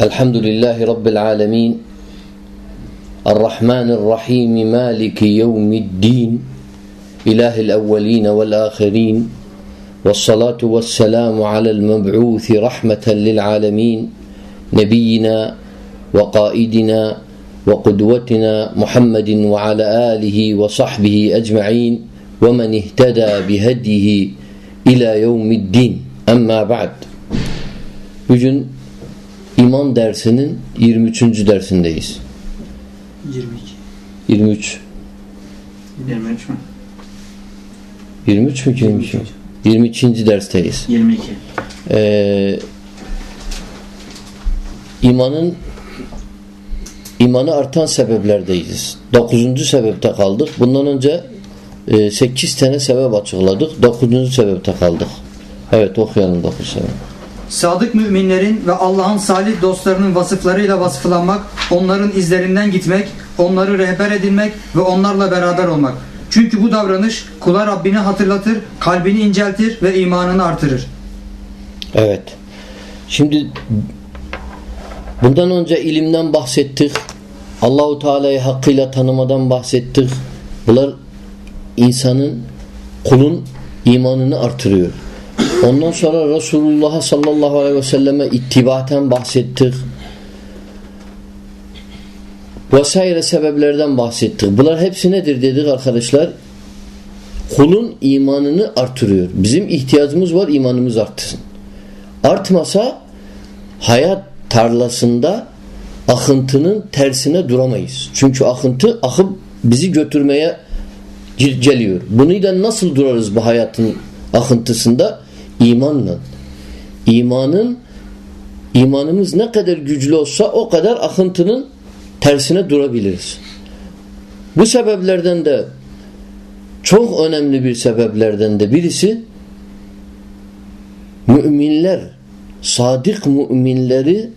الحمد لله رب العالمين. الرحمن الرحيم مالك يوم الدين إله الأولين والآخرين والصلاة والسلام على المبعوث رحمة للعالمين نبينا وقائدنا وقدوتنا محمد وعلى آله وصحبه أجمعين ومن اهتدى بهديه إلى يوم الدين. أما بعد. İman dersinin 23. dersindeyiz. 22. 23. 23 mü? 23 mü 23 mü? 22. dersteyiz. 22. Ee, imanın imanı artan sebeplerdeyiz. 9. sebepte kaldık. Bundan önce e, 8 tane sebep açıkladık. 9. sebepte kaldık. Evet okuyalım 9 sebep. Sadık müminlerin ve Allah'ın salih dostlarının vasıflarıyla vasıflanmak, onların izlerinden gitmek, onları rehber edinmek ve onlarla beraber olmak. Çünkü bu davranış kula Rabbini hatırlatır, kalbini inceltir ve imanını artırır. Evet. Şimdi bundan önce ilimden bahsettik. Allahu Teala'yı hakkıyla tanımadan bahsettik. Bunlar insanın kulun imanını artırıyor. Ondan sonra Resulullah sallallahu aleyhi ve selleme ittibaten bahsettik. Vesaire sebeplerden bahsettik. Bunlar hepsi nedir dedik arkadaşlar? Kulun imanını artırıyor. Bizim ihtiyacımız var imanımız artsın. Artmasa hayat tarlasında akıntının tersine duramayız. Çünkü akıntı akıp bizi götürmeye geliyor. Bunu da nasıl durarız bu hayatın akıntısında? İmanla. İmanın imanımız ne kadar güçlü olsa o kadar akıntının tersine durabiliriz. Bu sebeplerden de çok önemli bir sebeplerden de birisi müminler sadık müminleri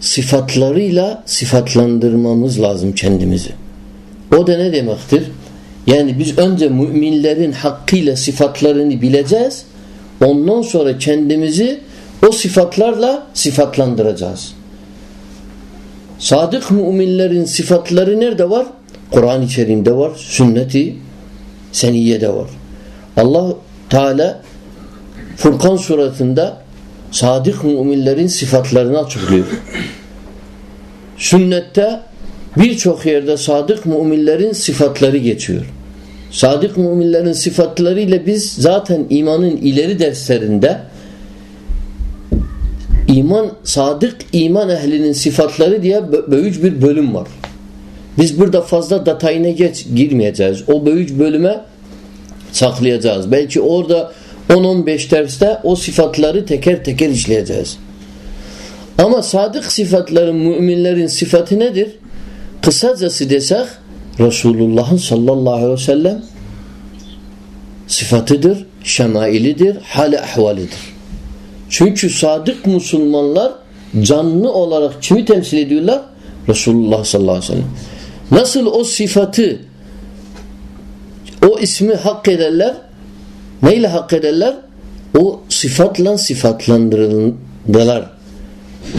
sıfatlarıyla sıfatlandırmamız lazım kendimizi. O da ne demektir? Yani biz önce müminlerin hakkıyla sıfatlarını bileceğiz. Ondan sonra kendimizi o sıfatlarla sıfatlandıracağız. Sadık müminlerin sıfatları nerede var? Kur'an-ı Kerim'de var, sünneti seniyede var. Allah Teala Furkan suratında sadık müminlerin sıfatlarını açıklıyor. Sünnette birçok yerde sadık müminlerin sıfatları geçiyor. Sadık müminlerin sıfatlarıyla biz zaten imanın ileri derslerinde iman sadık iman ehlinin sıfatları diye böyüc bir bölüm var. Biz burada fazla detayına geç girmeyeceğiz. O böyüc bölüme saklayacağız. Belki orada 10-15 derste o sıfatları teker teker işleyeceğiz. Ama sadık sıfatların müminlerin sıfatı nedir? Kısacası desek Resulullah'ın sallallahu aleyhi ve sellem sıfatıdır, şemailidir, hali ahvalidir. Çünkü sadık Müslümanlar canlı olarak kimi temsil ediyorlar? Resulullah sallallahu aleyhi ve sellem. Nasıl o sıfatı o ismi hak ederler? Neyle hak ederler? O sıfatla sıfatlandırılırlar.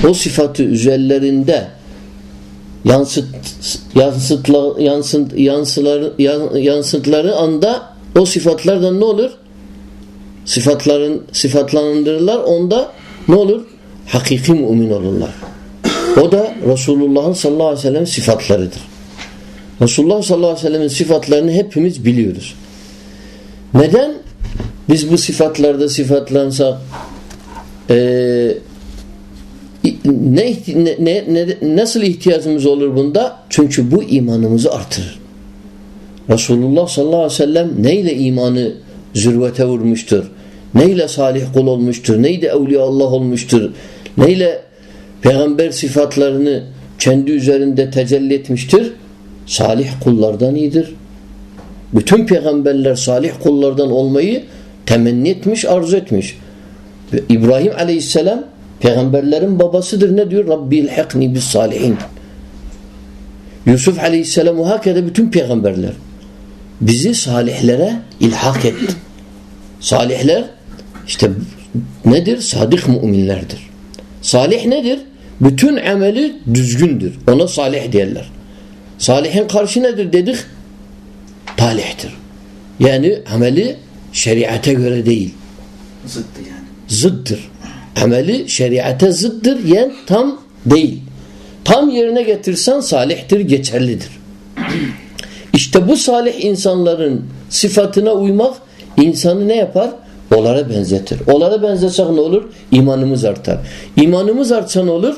O sıfatı üzerlerinde yansıt, yansıtla, yansıt, yansıları, yansıtları anda o sıfatlardan ne olur? Sıfatların sıfatlandırırlar. Onda ne olur? Hakiki mümin olurlar. O da Resulullah'ın sallallahu aleyhi ve sellem sıfatlarıdır. Resulullah sallallahu aleyhi ve sellem'in sıfatlarını hepimiz biliyoruz. Neden? Biz bu sıfatlarda sıfatlansak e, ne, ne, ne, nasıl ihtiyacımız olur bunda? Çünkü bu imanımızı artırır. Resulullah sallallahu aleyhi ve sellem neyle imanı zürvete vurmuştur? Neyle salih kul olmuştur? Neyle evliya Allah olmuştur? Neyle peygamber sıfatlarını kendi üzerinde tecelli etmiştir? Salih kullardan iyidir. Bütün peygamberler salih kullardan olmayı temenni etmiş, arzu etmiş. İbrahim aleyhisselam peygamberlerin babasıdır. Ne diyor? Rabbi ilhakni bis salihin. Yusuf aleyhisselam hakede bütün peygamberler. Bizi salihlere ilhak etti. Salihler işte nedir? Sadık müminlerdir. Salih nedir? bütün ameli düzgündür. Ona salih derler. Salihin karşı nedir dedik? Talihtir. Yani ameli şeriate göre değil. Zıttı yani. Zıddır. Ameli şeriate zıddır yani tam değil. Tam yerine getirsen salihtir, geçerlidir. İşte bu salih insanların sıfatına uymak insanı ne yapar? Onlara benzetir. Onlara benzesek ne olur? İmanımız artar. İmanımız artsa ne olur?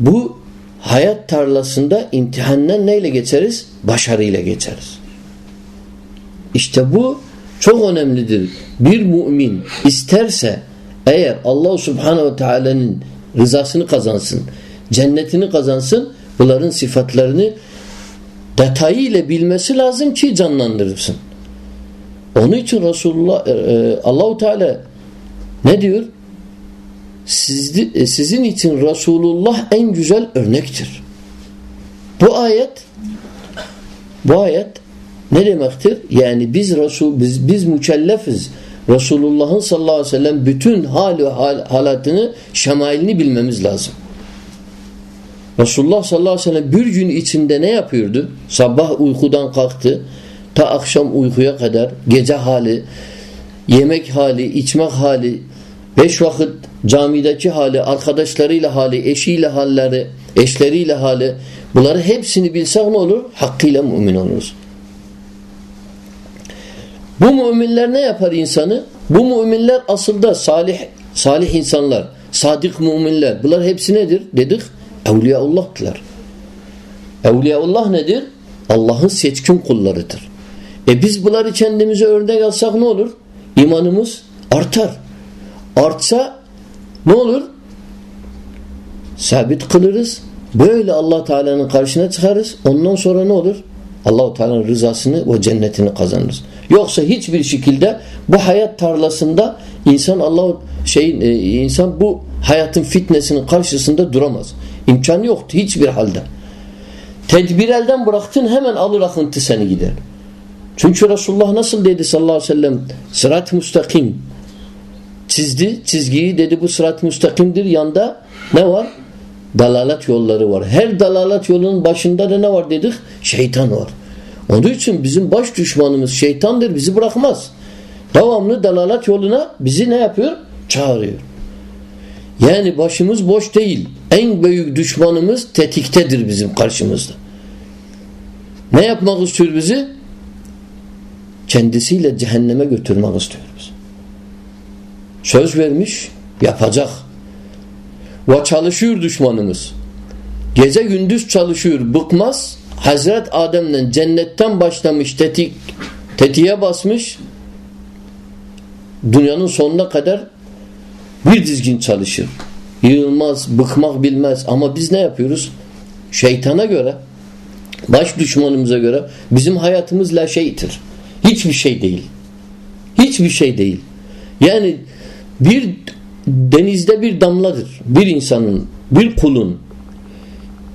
Bu hayat tarlasında imtihandan neyle geçeriz? Başarıyla geçeriz. İşte bu çok önemlidir. Bir mümin isterse eğer Allah Subhanahu ve Teala'nın rızasını kazansın, cennetini kazansın, bunların sıfatlarını detayıyla bilmesi lazım ki canlandırırsın. Onun için Resulullah e, e, Allahu Teala ne diyor? Sizdi, e, sizin için Resulullah en güzel örnektir. Bu ayet bu ayet ne demektir? Yani biz Resul biz biz mükellefiz. Resulullah'ın sallallahu aleyhi ve sellem bütün hal ve hal, halatını, şemailini bilmemiz lazım. Resulullah sallallahu aleyhi ve sellem bir gün içinde ne yapıyordu? Sabah uykudan kalktı. Ta akşam uykuya kadar gece hali, yemek hali, içmek hali, beş vakit camideki hali, arkadaşlarıyla hali, eşiyle halleri, eşleriyle hali bunları hepsini bilsek ne olur? Hakkıyla mümin oluruz. Bu müminler ne yapar insanı? Bu müminler aslında salih salih insanlar, sadık müminler. Bunlar hepsi nedir? Dedik. Evliyaullah'tılar. Evliyaullah nedir? Allah'ın seçkin kullarıdır. E biz bunları kendimize örnek alsak ne olur? İmanımız artar. Artsa ne olur? Sabit kılırız. Böyle allah Teala'nın karşına çıkarız. Ondan sonra ne olur? allah Teala'nın rızasını ve cennetini kazanırız. Yoksa hiçbir şekilde bu hayat tarlasında insan Allah şey e, insan bu hayatın fitnesinin karşısında duramaz. İmkanı yoktu hiçbir halde. Tedbir elden bıraktın hemen alır akıntı seni gider. Çünkü Resulullah nasıl dedi sallallahu aleyhi ve sellem sırat müstakim çizdi çizgiyi dedi bu sırat müstakimdir yanda ne var? Dalalet yolları var. Her dalalet yolunun başında da ne var dedik? Şeytan var. Onun için bizim baş düşmanımız şeytandır bizi bırakmaz. Devamlı dalalet yoluna bizi ne yapıyor? Çağırıyor. Yani başımız boş değil. En büyük düşmanımız tetiktedir bizim karşımızda. Ne yapmak istiyor bizi? Kendisiyle cehenneme götürmek istiyoruz. Söz vermiş, yapacak. Ve çalışıyor düşmanımız. Gece gündüz çalışıyor, bıkmaz. Hazret Adem'den cennetten başlamış tetik, tetiğe basmış. Dünyanın sonuna kadar bir dizgin çalışır. Yığılmaz, bıkmak bilmez. Ama biz ne yapıyoruz? Şeytana göre, baş düşmanımıza göre bizim hayatımız la şeytir. Hiçbir şey değil. Hiçbir şey değil. Yani bir denizde bir damladır. Bir insanın, bir kulun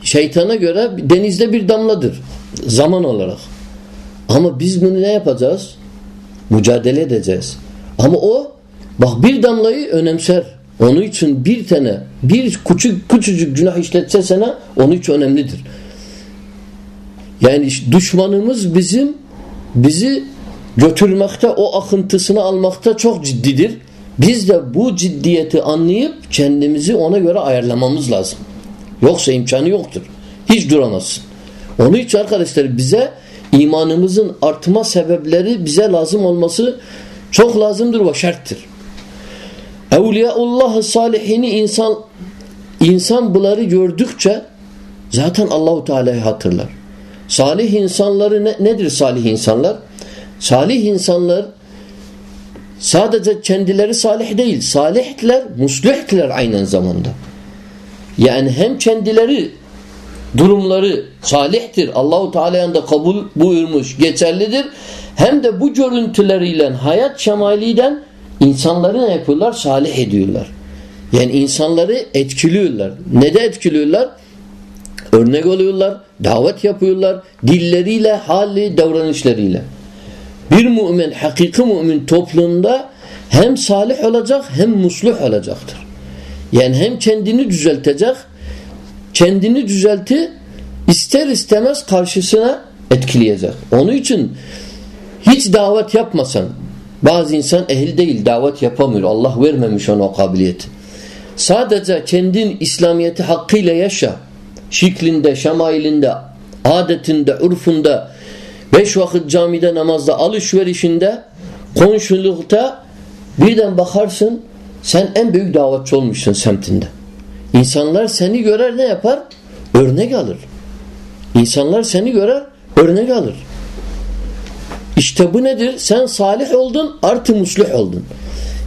şeytana göre denizde bir damladır. Zaman olarak. Ama biz bunu ne yapacağız? Mücadele edeceğiz. Ama o bak bir damlayı önemser. Onun için bir tane bir küçük küçücük günah işletse sana onun için önemlidir. Yani düşmanımız bizim bizi götürmekte o akıntısını almakta çok ciddidir. Biz de bu ciddiyeti anlayıp kendimizi ona göre ayarlamamız lazım. Yoksa imkanı yoktur. Hiç duramazsın. Onun için arkadaşlar bize imanımızın artma sebepleri bize lazım olması çok lazımdır ve şarttır. Evliyaullah salihini insan insan bunları gördükçe zaten Allahu Teala'yı hatırlar. Salih insanları ne, nedir salih insanlar? Salih insanlar sadece kendileri salih değil, salihler, muslihler aynı zamanda. Yani hem kendileri durumları salihtir. Allahu Teala'nın da kabul buyurmuş, geçerlidir. Hem de bu görüntüleriyle hayat şemaliyle insanları ne yapıyorlar? Salih ediyorlar. Yani insanları etkiliyorlar. Ne de etkiliyorlar? Örnek oluyorlar, davet yapıyorlar, dilleriyle, hali, davranışlarıyla. Bir mümin, hakiki mümin toplumda hem salih olacak hem musluh olacaktır. Yani hem kendini düzeltecek, kendini düzelti ister istemez karşısına etkileyecek. Onun için hiç davet yapmasan, bazı insan ehil değil, davet yapamıyor. Allah vermemiş ona o kabiliyeti. Sadece kendin İslamiyeti hakkıyla yaşa. Şiklinde, şemailinde, adetinde, urfunda, beş vakit camide namazda, alışverişinde, komşulukta birden bakarsın sen en büyük davetçi olmuşsun semtinde. İnsanlar seni görer ne yapar? Örnek alır. İnsanlar seni görer örnek alır. İşte bu nedir? Sen salih oldun artı muslih oldun.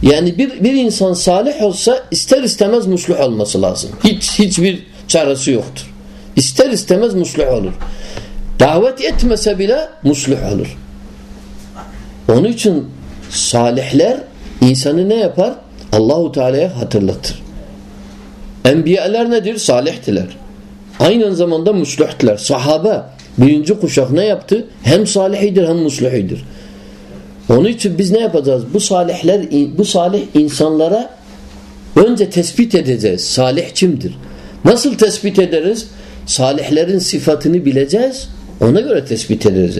Yani bir, bir insan salih olsa ister istemez muslih olması lazım. Hiç hiçbir çaresi yoktur. İster istemez muslih olur. Davet etmese bile muslih olur. Onun için salihler insanı ne yapar? Allahu Teala'ya hatırlatır. Enbiyalar nedir? Salihtiler. Aynı zamanda musluhtiler. Sahabe birinci kuşak ne yaptı? Hem salihidir hem musluhidir. Onun için biz ne yapacağız? Bu salihler, bu salih insanlara önce tespit edeceğiz. Salih kimdir? Nasıl tespit ederiz? Salihlerin sıfatını bileceğiz. Ona göre tespit ederiz.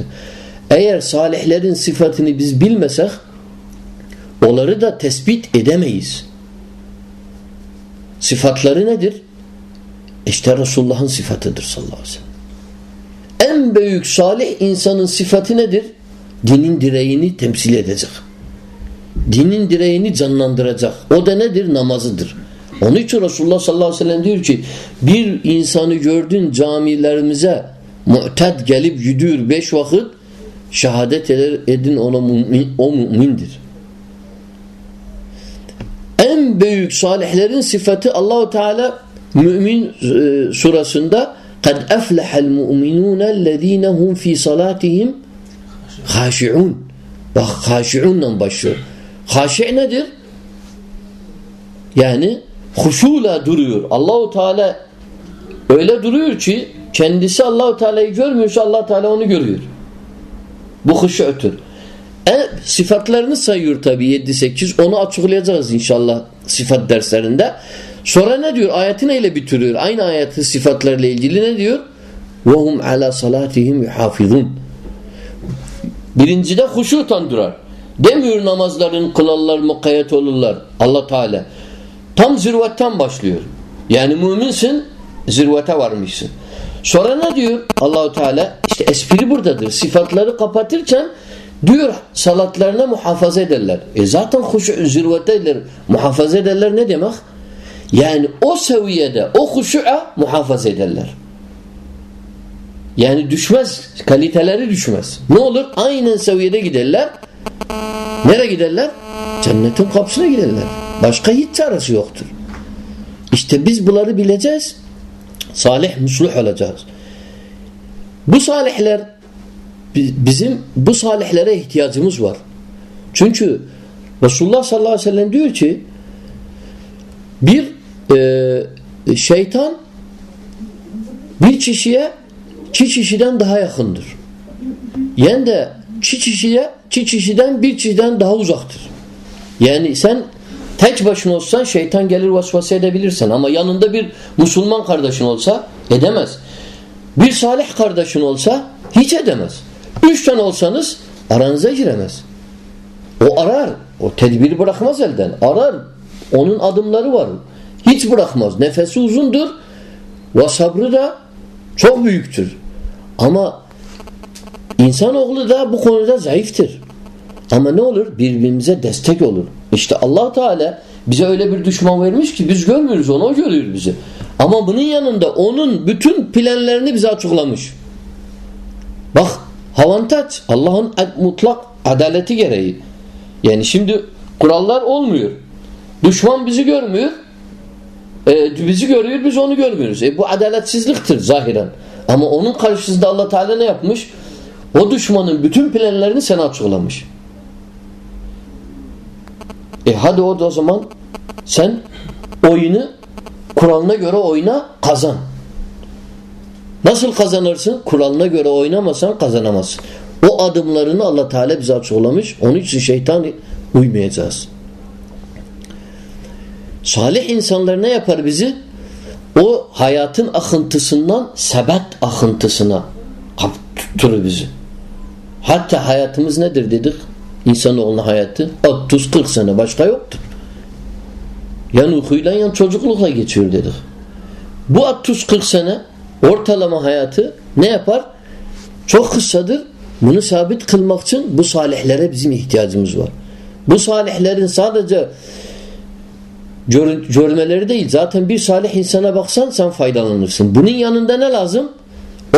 Eğer salihlerin sıfatını biz bilmesek onları da tespit edemeyiz. Sıfatları nedir? İşte Resulullah'ın sıfatıdır sallallahu aleyhi ve sellem. En büyük salih insanın sıfatı nedir? Dinin direğini temsil edecek. Dinin direğini canlandıracak. O da nedir? Namazıdır. Onun için Resulullah sallallahu aleyhi ve sellem diyor ki bir insanı gördün camilerimize mu'ted gelip gidiyor beş vakit şehadet edin ona mümin, o mümindir. En büyük salihlerin sıfatı Allahu Teala Mümin e, surasında kad eflehel mu'minun lezine hum fi salatihim haşi'un. Bak haşi'unla başlıyor. Haşi nedir? Yani huşuyla duruyor. Allahu Teala öyle duruyor ki kendisi Allahu Teala'yı görmüyorsa Allah Teala onu görüyor. Bu huşu'tur. E, sıfatlarını sayıyor tabi 7-8 onu açıklayacağız inşallah sıfat derslerinde. Sonra ne diyor? Ayeti neyle bitiriyor? Aynı ayetin sıfatlarla ilgili ne diyor? وَهُمْ عَلَى صَلَاتِهِمْ يُحَافِظُونَ Birincide huşu tandırar. Demiyor namazların kılarlar, mukayyet olurlar. Allah Teala. Tam zirvetten başlıyor. Yani müminsin, zirvete varmışsın. Sonra ne diyor Allahu Teala? İşte espri buradadır. Sıfatları kapatırken diyor salatlarına muhafaza ederler. E zaten huşu zirveteler. Muhafaza ederler ne demek? Yani o seviyede o huşu'a muhafaza ederler. Yani düşmez. Kaliteleri düşmez. Ne olur? Aynen seviyede giderler. Nereye giderler? Cennetin kapısına giderler. Başka hiç çaresi yoktur. İşte biz bunları bileceğiz. Salih, musluh olacağız. Bu salihler bizim bu salihlere ihtiyacımız var. Çünkü Resulullah sallallahu aleyhi ve sellem diyor ki bir e, şeytan bir kişiye çi kişiden daha yakındır. Yani de çi kişiye çi kişiden bir kişiden daha uzaktır. Yani sen tek başına olsan şeytan gelir vasvası edebilirsin ama yanında bir Müslüman kardeşin olsa edemez. Bir salih kardeşin olsa hiç edemez. Üç tane olsanız aranıza giremez. O arar. O tedbiri bırakmaz elden. Arar. Onun adımları var. Hiç bırakmaz. Nefesi uzundur ve sabrı da çok büyüktür. Ama insanoğlu da bu konuda zayıftır. Ama ne olur? Birbirimize destek olur. İşte allah Teala bize öyle bir düşman vermiş ki biz görmüyoruz onu, o görüyor bizi. Ama bunun yanında onun bütün planlarını bize açıklamış. Bak avantaj Allah'ın mutlak adaleti gereği. Yani şimdi kurallar olmuyor. Düşman bizi görmüyor. E, bizi görüyor biz onu görmüyoruz. E, bu adaletsizliktir zahiren. Ama onun karşısında Allah Teala ne yapmış? O düşmanın bütün planlarını sana açıklamış. E hadi o da o zaman sen oyunu kuralına göre oyna kazan. Nasıl kazanırsın? Kuralına göre oynamasan kazanamazsın. O adımlarını Allah Teala bize açıklamış. Onun için şeytan uymayacağız. Salih insanlar ne yapar bizi? O hayatın akıntısından sebet akıntısına tutturur bizi. Hatta hayatımız nedir dedik? İnsanoğlunun hayatı 30-40 sene başka yoktur. Yan uykuyla yan çocuklukla geçiyor dedik. Bu 30-40 sene ortalama hayatı ne yapar? Çok kısadır. Bunu sabit kılmak için bu salihlere bizim ihtiyacımız var. Bu salihlerin sadece gör, görmeleri değil. Zaten bir salih insana baksan sen faydalanırsın. Bunun yanında ne lazım?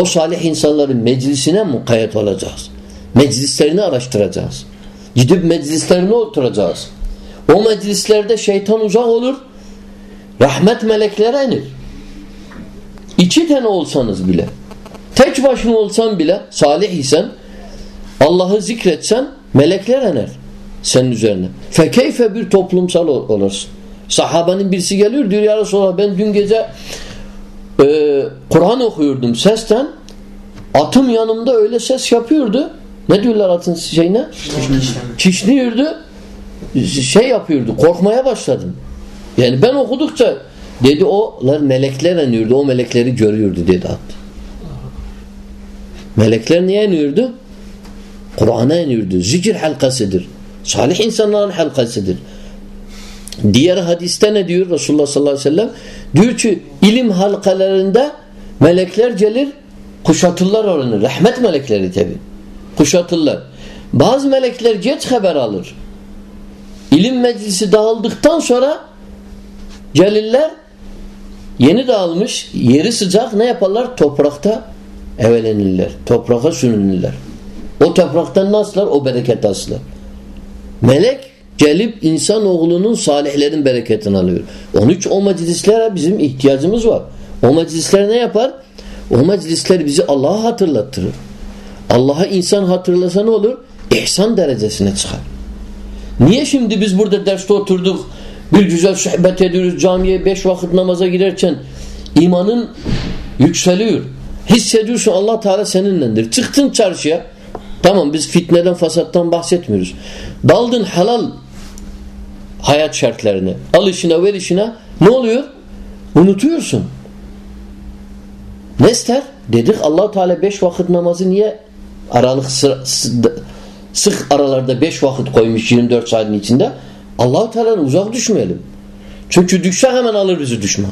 O salih insanların meclisine mukayyet olacağız. Meclislerini araştıracağız. Gidip meclislerine oturacağız. O meclislerde şeytan uzak olur. Rahmet meleklere iner. İki tane olsanız bile tek başına olsan bile salih isen Allah'ı zikretsen melekler iner senin üzerine. Fekeyfe bir toplumsal olursun. Sahabanın birisi geliyor diyor ya Resulallah ben dün gece e, Kur'an okuyordum sesten atım yanımda öyle ses yapıyordu. Ne diyorlar atın şeyine? Çişniyordu. Şey yapıyordu. Korkmaya başladım. Yani ben okudukça dedi olar melekler iniyordu. O melekleri görüyordu dedi at. Melekler niye iniyordu? Kur'an'a iniyordu. Zikir halkasıdır. Salih insanların halkasıdır. Diğer hadiste ne diyor Resulullah sallallahu aleyhi ve sellem? Diyor ki ilim halkalarında melekler gelir kuşatırlar oranı. Rahmet melekleri tabi. Kuşatırlar. Bazı melekler geç haber alır. İlim meclisi dağıldıktan sonra gelirler yeni dağılmış yeri sıcak ne yaparlar? Toprakta evelenirler. Toprağa sürünürler. O topraktan nasıllar? O bereket aslar. Melek gelip insan oğlunun salihlerin bereketini alıyor. Onun için o meclislere bizim ihtiyacımız var. O meclisler ne yapar? O meclisler bizi Allah'a hatırlattırır. Allah'a insan hatırlasa ne olur? İhsan derecesine çıkar. Niye şimdi biz burada derste oturduk bir güzel sohbet ediyoruz camiye beş vakit namaza girerken imanın yükseliyor. Hissediyorsun Allah Teala seninlendir. Çıktın çarşıya tamam biz fitneden fasattan bahsetmiyoruz. Daldın halal hayat şartlarını. Al işine ver işine. Ne oluyor? Unutuyorsun. Ne ister? Dedik allah Teala beş vakit namazı niye aralık sıra, sık aralarda beş vakit koymuş 24 saatin içinde? Allah Teala'dan uzak düşmeyelim. Çünkü düşse hemen alır bizi düşman.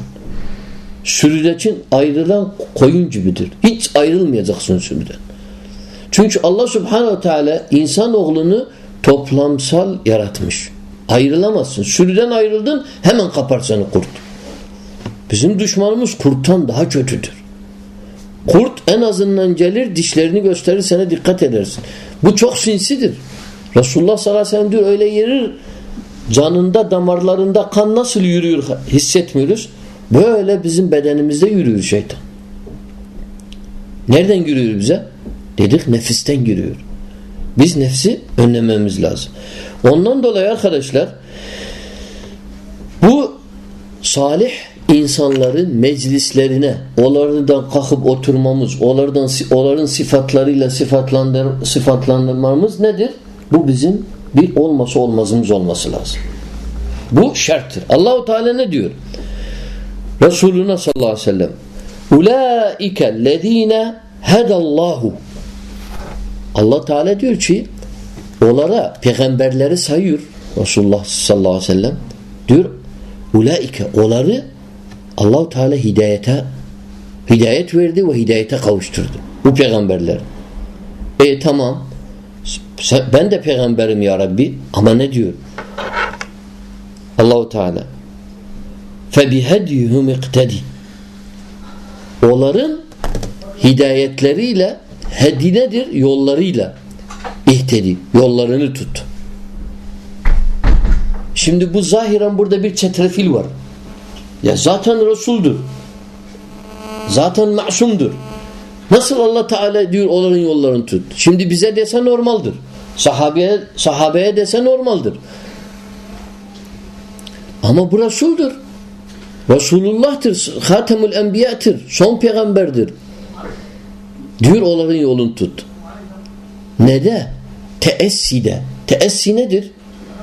Sürüdeçin ayrılan koyun gibidir. Hiç ayrılmayacaksın sürüden. Çünkü Allah subhanehu teala insan oğlunu toplamsal yaratmış. Ayrılamazsın. Sürüden ayrıldın hemen kapar seni kurt. Bizim düşmanımız kurttan daha kötüdür. Kurt en azından gelir dişlerini gösterir sana dikkat edersin. Bu çok sinsidir. Resulullah sallallahu aleyhi ve sellem diyor öyle yerir canında damarlarında kan nasıl yürüyor hissetmiyoruz. Böyle bizim bedenimizde yürüyor şeytan. Nereden yürüyor bize? Dedik nefisten giriyor. Biz nefsi önlememiz lazım. Ondan dolayı arkadaşlar bu salih insanların meclislerine onlardan kalkıp oturmamız, onlardan onların sıfatlarıyla sıfatlandır, sıfatlandırmamız nedir? Bu bizim bir olması olmazımız olması lazım. Bu şarttır. Allahu Teala ne diyor? Resuluna sallallahu aleyhi ve sellem Ulaike lezine hedallahu Allah Teala diyor ki onlara peygamberleri sayıyor Resulullah sallallahu aleyhi ve sellem diyor ulaike onları Allah Teala hidayete hidayet verdi ve hidayete kavuşturdu. Bu peygamberler. E tamam. Ben de peygamberim ya Rabbi ama ne diyor? Allahu Teala فَبِهَدِيهُمْ اِقْتَدِي Onların hidayetleriyle Hedi nedir? Yollarıyla ihtedi. Yollarını tut. Şimdi bu zahiren burada bir çetrefil var. Ya zaten Resul'dur. Zaten masumdur. Nasıl Allah Teala diyor onların yollarını tut. Şimdi bize dese normaldir. Sahabeye, sahabeye dese normaldir. Ama bu Resul'dur. Resulullah'tır. Hatemül Enbiya'tır. Son peygamberdir. Diyor onların yolunu tut. Ne de? Teesside. Teessi nedir?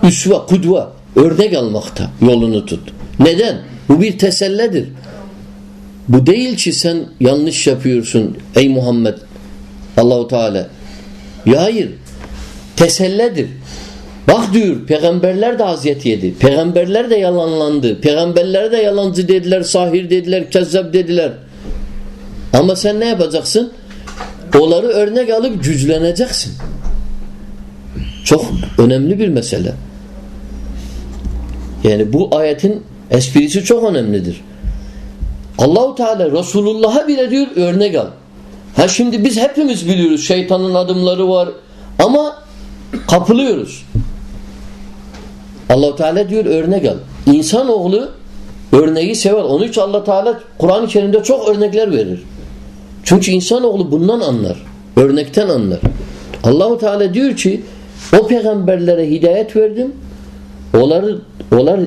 Üsve, kudva. Örnek almakta yolunu tut. Neden? Bu bir tesellidir. Bu değil ki sen yanlış yapıyorsun ey Muhammed Allahu Teala. Ya hayır. Tesellidir. Bak diyor peygamberler de aziyet yedi. Peygamberler de yalanlandı. Peygamberler de yalancı dediler, sahir dediler, kezzap dediler. Ama sen ne yapacaksın? Onları örnek alıp güçleneceksin. Çok önemli bir mesele. Yani bu ayetin esprisi çok önemlidir. Allahu Teala Resulullah'a bile diyor örnek al. Ha şimdi biz hepimiz biliyoruz şeytanın adımları var ama kapılıyoruz. Allahu Teala diyor örnek al. İnsanoğlu örneği sever. Onun için Allah Teala Kur'an-ı Kerim'de çok örnekler verir. Çünkü insanoğlu bundan anlar. Örnekten anlar. Allahu Teala diyor ki o peygamberlere hidayet verdim. Onları onlar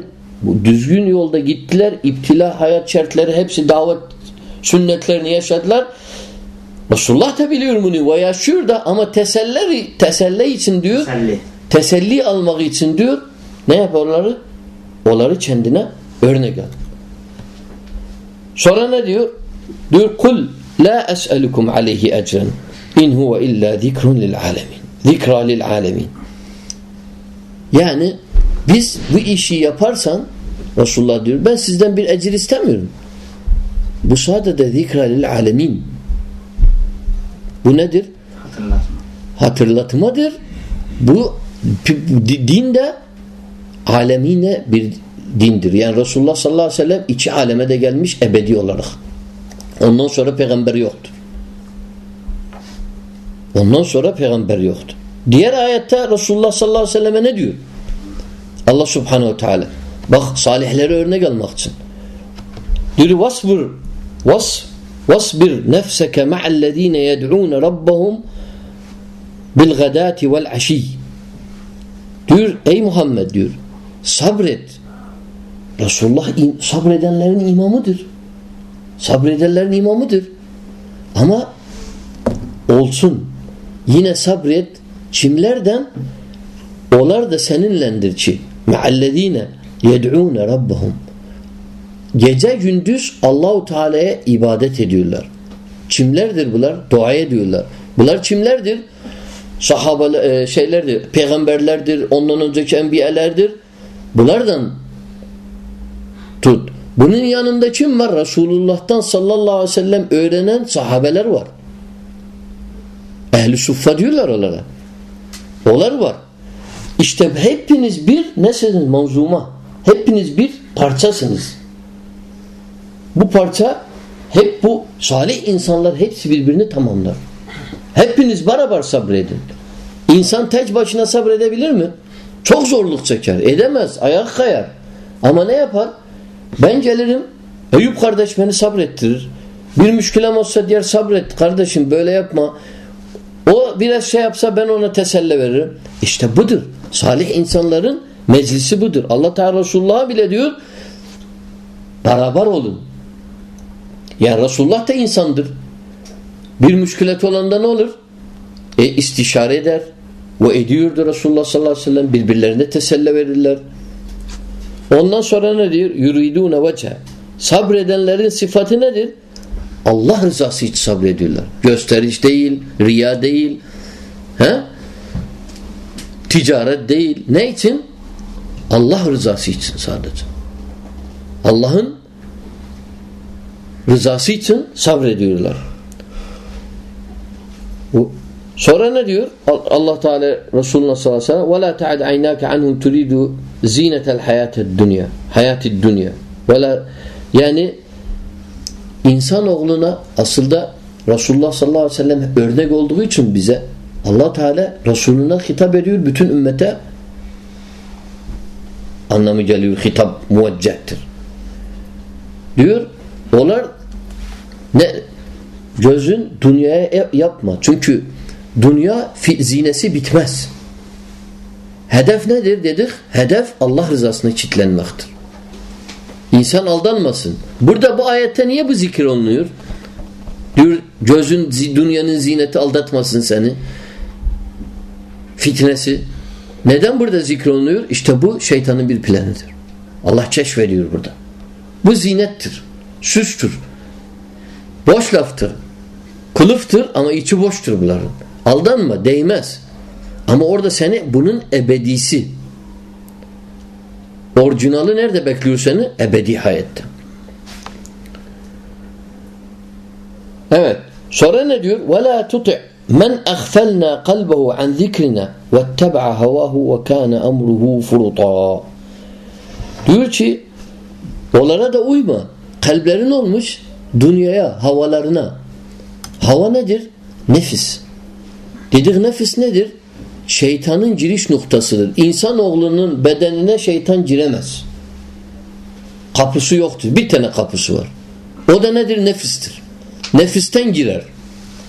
düzgün yolda gittiler. İptila hayat şartları hepsi davet sünnetlerini yaşadılar. Resulullah da biliyor bunu ve yaşıyor da ama teselli, teselli için diyor Teselli. teselli almak için diyor ne yaparlar? Onları kendine örnek al. Sonra ne diyor? Diyor kul la es'elukum aleyhi ecren in huve illa zikrun lil alemin. Zikra lil alemin. Yani biz bu işi yaparsan Resulullah diyor ben sizden bir ecir istemiyorum. Bu sadece zikra lil alemin. Bu nedir? Hatırlatma. Hatırlatmadır. Bu din de alemine bir dindir. Yani Resulullah sallallahu aleyhi ve sellem iki aleme de gelmiş ebedi olarak. Ondan sonra peygamber yoktur. Ondan sonra peygamber yoktur. Diğer ayette Resulullah sallallahu aleyhi ve selleme ne diyor? Allah subhanehu teala. Bak salihleri örnek almak için. Diyor vasbir vas nefseke ma'allezine yed'un rabbahum bil gadati vel aşi. Diyor ey Muhammed diyor sabret. Resulullah sabredenlerin imamıdır. Sabredenlerin imamıdır. Ama olsun. Yine sabret. Kimlerden? Onlar da seninlendir ki. Meallezine yed'ûne rabbahum. Gece gündüz Allahu Teala'ya ibadet ediyorlar. Kimlerdir bunlar? Dua ediyorlar. Bunlar kimlerdir? Sahabe şeylerdir, peygamberlerdir, ondan önceki enbiyelerdir. Bunlardan tut. Bunun yanında kim var? Resulullah'tan sallallahu aleyhi ve sellem öğrenen sahabeler var. Ehli suffa diyorlar onlara. Onlar var. İşte hepiniz bir nesiniz manzuma. Hepiniz bir parçasınız. Bu parça hep bu salih insanlar hepsi birbirini tamamlar. Hepiniz beraber sabredin. İnsan tek başına sabredebilir mi? Çok zorluk çeker. Edemez. Ayak kayar. Ama ne yapar? Ben gelirim. Eyüp kardeş beni sabrettirir. Bir müşkülem olsa diğer sabret kardeşim böyle yapma. O biraz şey yapsa ben ona teselli veririm. İşte budur. Salih insanların meclisi budur. Allah Teala Resulullah bile diyor beraber olun. Yani Resulullah da insandır. Bir müşkület olanda ne olur? E istişare eder. O ediyordu Resulullah sallallahu aleyhi ve sellem. Birbirlerine teselli verirler. Ondan sonra ne diyor? Yuridune vece. Sabredenlerin sıfatı nedir? Allah rızası için sabrediyorlar. Gösteriş değil, riya değil, he? ticaret değil. Ne için? Allah rızası için sadece. Allah'ın rızası için sabrediyorlar. Sonra ne diyor? Allah Teala Resulullah sallallahu aleyhi ve sellem "Ve la ta'ad aynaka anhum turidu zinetel hayatid dunya." Hayatid dunya. Ve la yani insan oğluna aslında Resulullah sallallahu aleyhi ve sellem örnek olduğu için bize Allah Teala Resuluna hitap ediyor bütün ümmete anlamı geliyor hitap muveccehtir. Diyor onlar ne gözün dünyaya yapma. Çünkü dünya zinesi bitmez. Hedef nedir dedik? Hedef Allah rızasına çitlenmektir. İnsan aldanmasın. Burada bu ayette niye bu zikir olunuyor? Diyor gözün dünyanın zineti aldatmasın seni. Fitnesi. Neden burada zikir olunuyor? İşte bu şeytanın bir planıdır. Allah keşfediyor burada. Bu zinettir. Süstür. Boş laftır. Kılıftır ama içi boştur bunların. Aldanma, değmez. Ama orada seni bunun ebedisi. Orijinali nerede bekliyor seni? Ebedi hayette. Evet. Sonra ne diyor? وَلَا تُطِعْ مَنْ أَغْفَلْنَا قَلْبَهُ عَنْ ذِكْرِنَا وَاتَّبَعَ هَوَاهُ وَكَانَ أَمْرُهُ فُرُطًا Diyor ki onlara da uyma. Kalplerin olmuş dünyaya, havalarına. Hava nedir? Nefis. Dedik nefis nedir? Şeytanın giriş noktasıdır. İnsanoğlunun bedenine şeytan giremez. Kapısı yoktur. Bir tane kapısı var. O da nedir? Nefistir. Nefisten girer.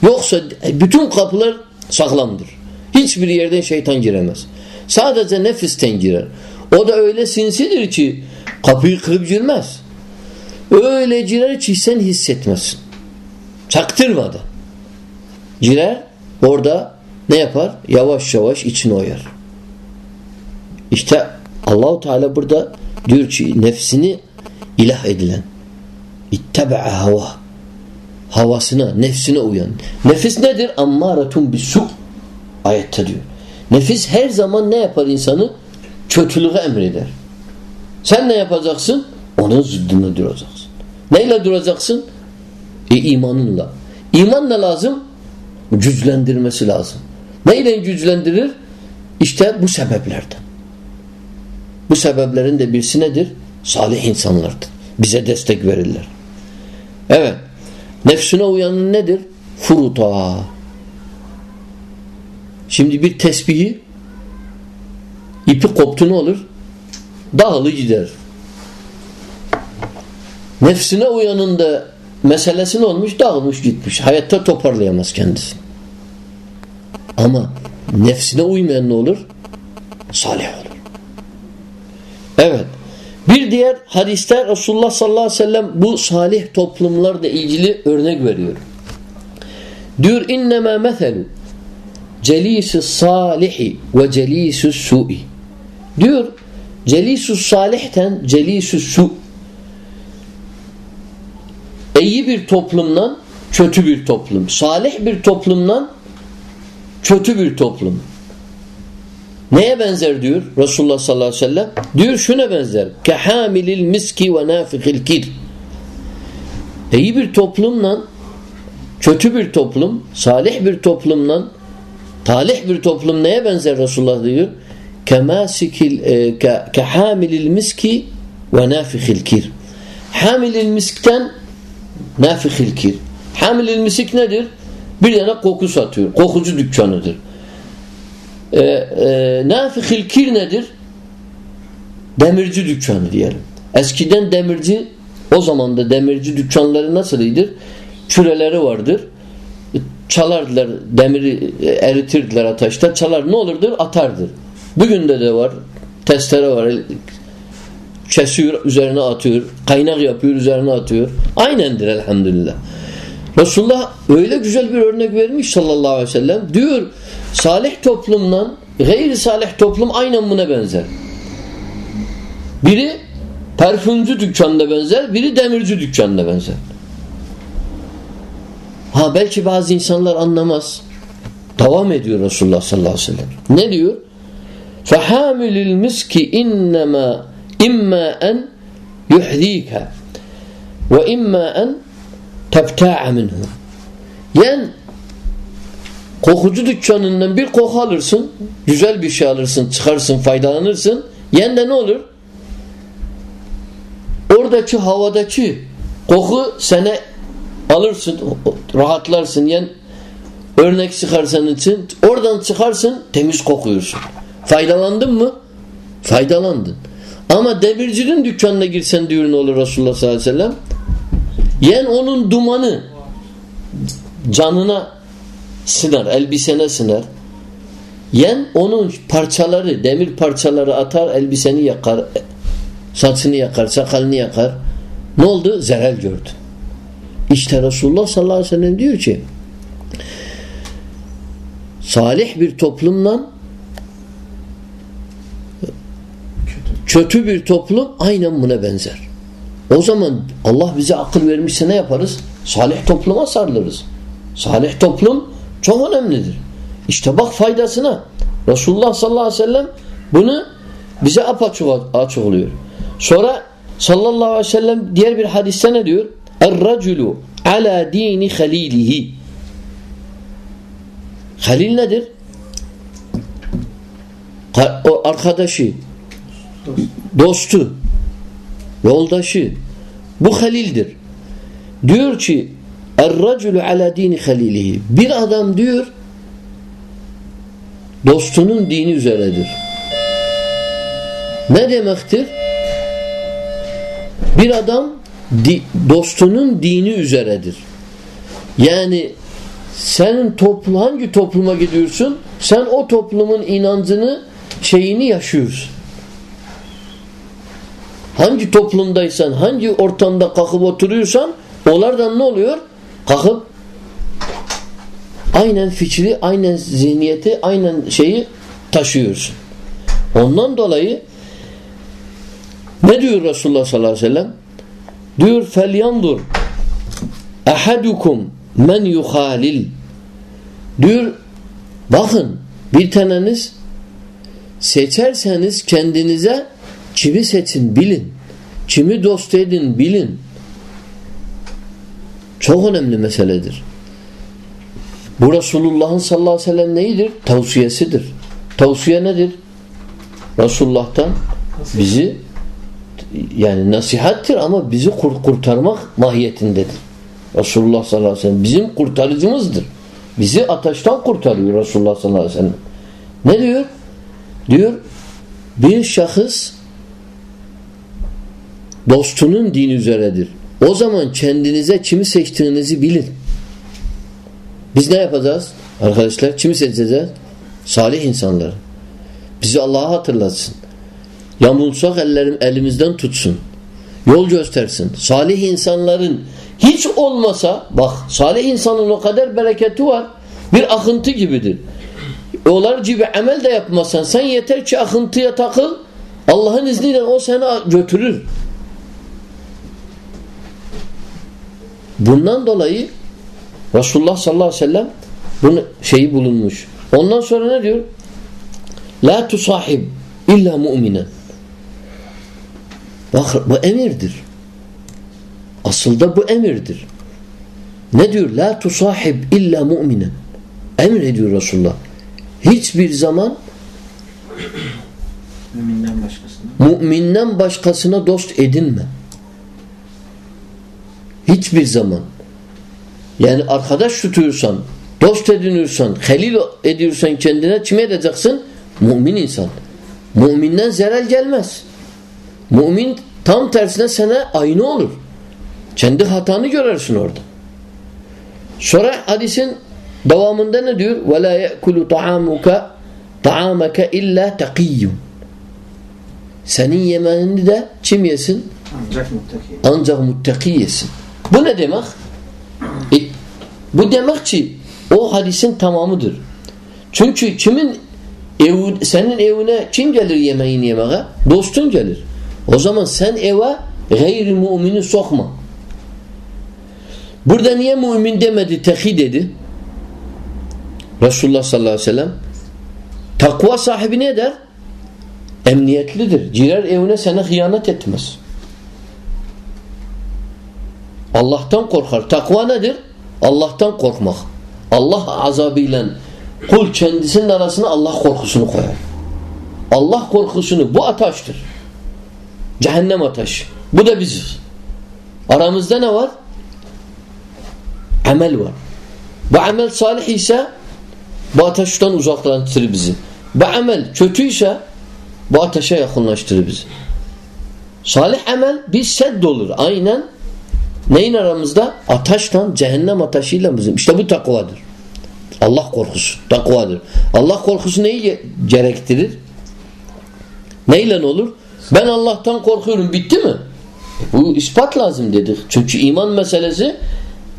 Yoksa bütün kapılar sağlamdır. Hiçbir yerden şeytan giremez. Sadece nefisten girer. O da öyle sinsidir ki kapıyı kırıp girmez. Öyle girer ki sen hissetmezsin. Çaktırmadan. Girer orada ne yapar? Yavaş yavaş içini oyar. İşte Allahu Teala burada diyor ki nefsini ilah edilen itteba'a hava havasına, nefsine uyan. Nefis nedir? Ammaratun bisu ayette diyor. Nefis her zaman ne yapar insanı? Kötülüğü emreder. Sen ne yapacaksın? Onun zıddını duracaksın. Neyle duracaksın? E imanınla. İman ne lazım? Güçlendirmesi lazım. Neyle güçlendirir? İşte bu sebeplerden. Bu sebeplerin de birisi nedir? Salih insanlardır. Bize destek verirler. Evet. Nefsine uyanın nedir? Furuta. Şimdi bir tesbihi ipi koptu ne olur? Dağılı gider. Nefsine uyanın da meselesi olmuş? Dağılmış gitmiş. Hayatta toparlayamaz kendisini. Ama nefsine uymayan ne olur? Salih olur. Evet. Bir diğer hadiste Resulullah sallallahu aleyhi ve sellem bu salih toplumlarla ilgili örnek veriyor. Diyor innema meselu celisi salihi ve celisi su'i. Diyor celisus salihten celisus su. İyi bir toplumdan kötü bir toplum. Salih bir toplumdan kötü bir toplum. Neye benzer diyor Resulullah sallallahu aleyhi ve sellem? Diyor şuna benzer. Kehamilil miski ve nafikil kir. İyi bir toplumla kötü bir toplum, salih bir toplumla talih bir toplum neye benzer Resulullah diyor? Kemasikil e, ke, kehamilil miski ve nafikil kir. Hamilil miskten nafikil kir. Hamilil misik nedir? Bir tane koku satıyor. Kokucu dükkanıdır e, e, nafihil kir nedir? Demirci dükkanı diyelim. Eskiden demirci o zaman da demirci dükkanları nasıldır? Küreleri vardır. Çalardılar demiri eritirdiler ateşte. Çalar ne olurdur? Atardır. Bugün de de var. Testere var Kesiyor üzerine atıyor. Kaynak yapıyor üzerine atıyor. Aynendir elhamdülillah. Resulullah öyle güzel bir örnek vermiş sallallahu aleyhi ve sellem. Diyor salih toplumdan gayri salih toplum aynen buna benzer. Biri parfümcü dükkanına benzer, biri demirci dükkanına benzer. Ha belki bazı insanlar anlamaz. Devam ediyor Resulullah sallallahu aleyhi ve sellem. Ne diyor? فَحَامِلِ الْمِسْكِ اِنَّمَا İmma en yuhdika ve imma en tebta'a minhu. Yani kokucu dükkanından bir koku alırsın, güzel bir şey alırsın, çıkarsın, faydalanırsın. Yen de ne olur? Oradaki havadaki koku sana alırsın, rahatlarsın. Yen örnek çıkarsan için oradan çıkarsın temiz kokuyorsun. Faydalandın mı? Faydalandın. Ama demircinin dükkanına girsen diyor ne olur Resulullah sallallahu aleyhi ve sellem? Yen onun dumanı canına sınar, elbisene sınar. Yen onun parçaları, demir parçaları atar, elbiseni yakar, saçını yakar, sakalını yakar. Ne oldu? Zerel gördü. İşte Resulullah sallallahu aleyhi ve sellem diyor ki salih bir toplumla kötü bir toplum aynen buna benzer. O zaman Allah bize akıl vermişse ne yaparız? Salih topluma sarılırız. Salih toplum çok önemlidir. İşte bak faydasına. Resulullah sallallahu aleyhi ve sellem bunu bize apaçık açıklıyor. Sonra sallallahu aleyhi ve sellem diğer bir hadiste ne diyor? Er-raculu ala dini halilihi. Halil nedir? O arkadaşı, dostu, yoldaşı. Bu halildir. Diyor ki Er-raculu ala dini halilihi. Bir adam diyor dostunun dini üzeredir. Ne demektir? Bir adam di, dostunun dini üzeredir. Yani senin toplu hangi topluma gidiyorsun? Sen o toplumun inancını şeyini yaşıyorsun. Hangi toplumdaysan, hangi ortamda kalkıp oturuyorsan onlardan ne oluyor? Kalkıp aynen fikri, aynen zihniyeti, aynen şeyi taşıyorsun. Ondan dolayı ne diyor Resulullah sallallahu aleyhi ve sellem? Diyor felyandur ahadukum men yuhalil diyor bakın bir taneniz seçerseniz kendinize kimi seçin bilin. Kimi dost edin bilin. Çok önemli meseledir. Bu Resulullah'ın sallallahu aleyhi ve sellem neyidir? Tavsiyesidir. Tavsiye nedir? Resulullah'tan bizi yani nasihattir ama bizi kurtarmak mahiyetindedir. Resulullah sallallahu aleyhi ve sellem bizim kurtarıcımızdır. Bizi ateşten kurtarıyor Resulullah sallallahu aleyhi ve sellem. Ne diyor? Diyor bir şahıs dostunun dini üzeredir. O zaman kendinize kimi seçtiğinizi bilin. Biz ne yapacağız? Arkadaşlar kimi seçeceğiz? Salih insanları. Bizi Allah'a hatırlatsın. Yamulsak ellerim elimizden tutsun. Yol göstersin. Salih insanların hiç olmasa bak salih insanın o kadar bereketi var. Bir akıntı gibidir. Onlar gibi amel de yapmasan sen yeter ki akıntıya takıl Allah'ın izniyle o seni götürür. Bundan dolayı Resulullah sallallahu aleyhi ve sellem bunu şeyi bulunmuş. Ondan sonra ne diyor? La tusahib illa mu'minen. Bak bu emirdir. Aslında bu emirdir. Ne diyor? La tusahib illa mu'minen. Emir ediyor Resulullah. Hiçbir zaman müminden başkasına müminden başkasına dost edinme. Hiçbir zaman. Yani arkadaş tutuyorsan, dost ediniyorsan, helil ediyorsan kendine kime edeceksin? Mümin insan. Müminden zerel gelmez. Mümin tam tersine sana aynı olur. Kendi hatanı görürsün orada. Sonra hadisin devamında ne diyor? وَلَا يَأْكُلُ طَعَامُكَ طَعَامَكَ اِلَّا تَقِيٌّ Senin yemeğini de kim yesin? ancak muttaki. Ancak muttaki yesin. Bu ne demek? E, bu demek ki o hadisin tamamıdır. Çünkü kimin ev, senin evine kim gelir yemeğini yemeğe? Dostun gelir. O zaman sen eve gayri mümini sokma. Burada niye mümin demedi, tehi dedi? Resulullah sallallahu aleyhi ve sellem takva sahibi ne eder? Emniyetlidir. Girer evine sana hıyanet etmez. Allah'tan korkar. Takva nedir? Allah'tan korkmak. Allah azabıyla kul kendisinin arasına Allah korkusunu koyar. Allah korkusunu bu ataştır. Cehennem ateşi. Bu da biziz. Aramızda ne var? Amel var. Bu amel salih ise bu ateşten uzaklaştırır bizi. Bu amel kötüyse bu ateşe yakınlaştırır bizi. Salih amel bir sedd olur. Aynen neyin aramızda? Ateşten, cehennem ateşiyle bizim. İşte bu takvadır. Allah korkusu. Takvadır. Allah korkusu neyi gerektirir? Neyle olur? Ben Allah'tan korkuyorum. Bitti mi? Bu ispat lazım dedik. Çünkü iman meselesi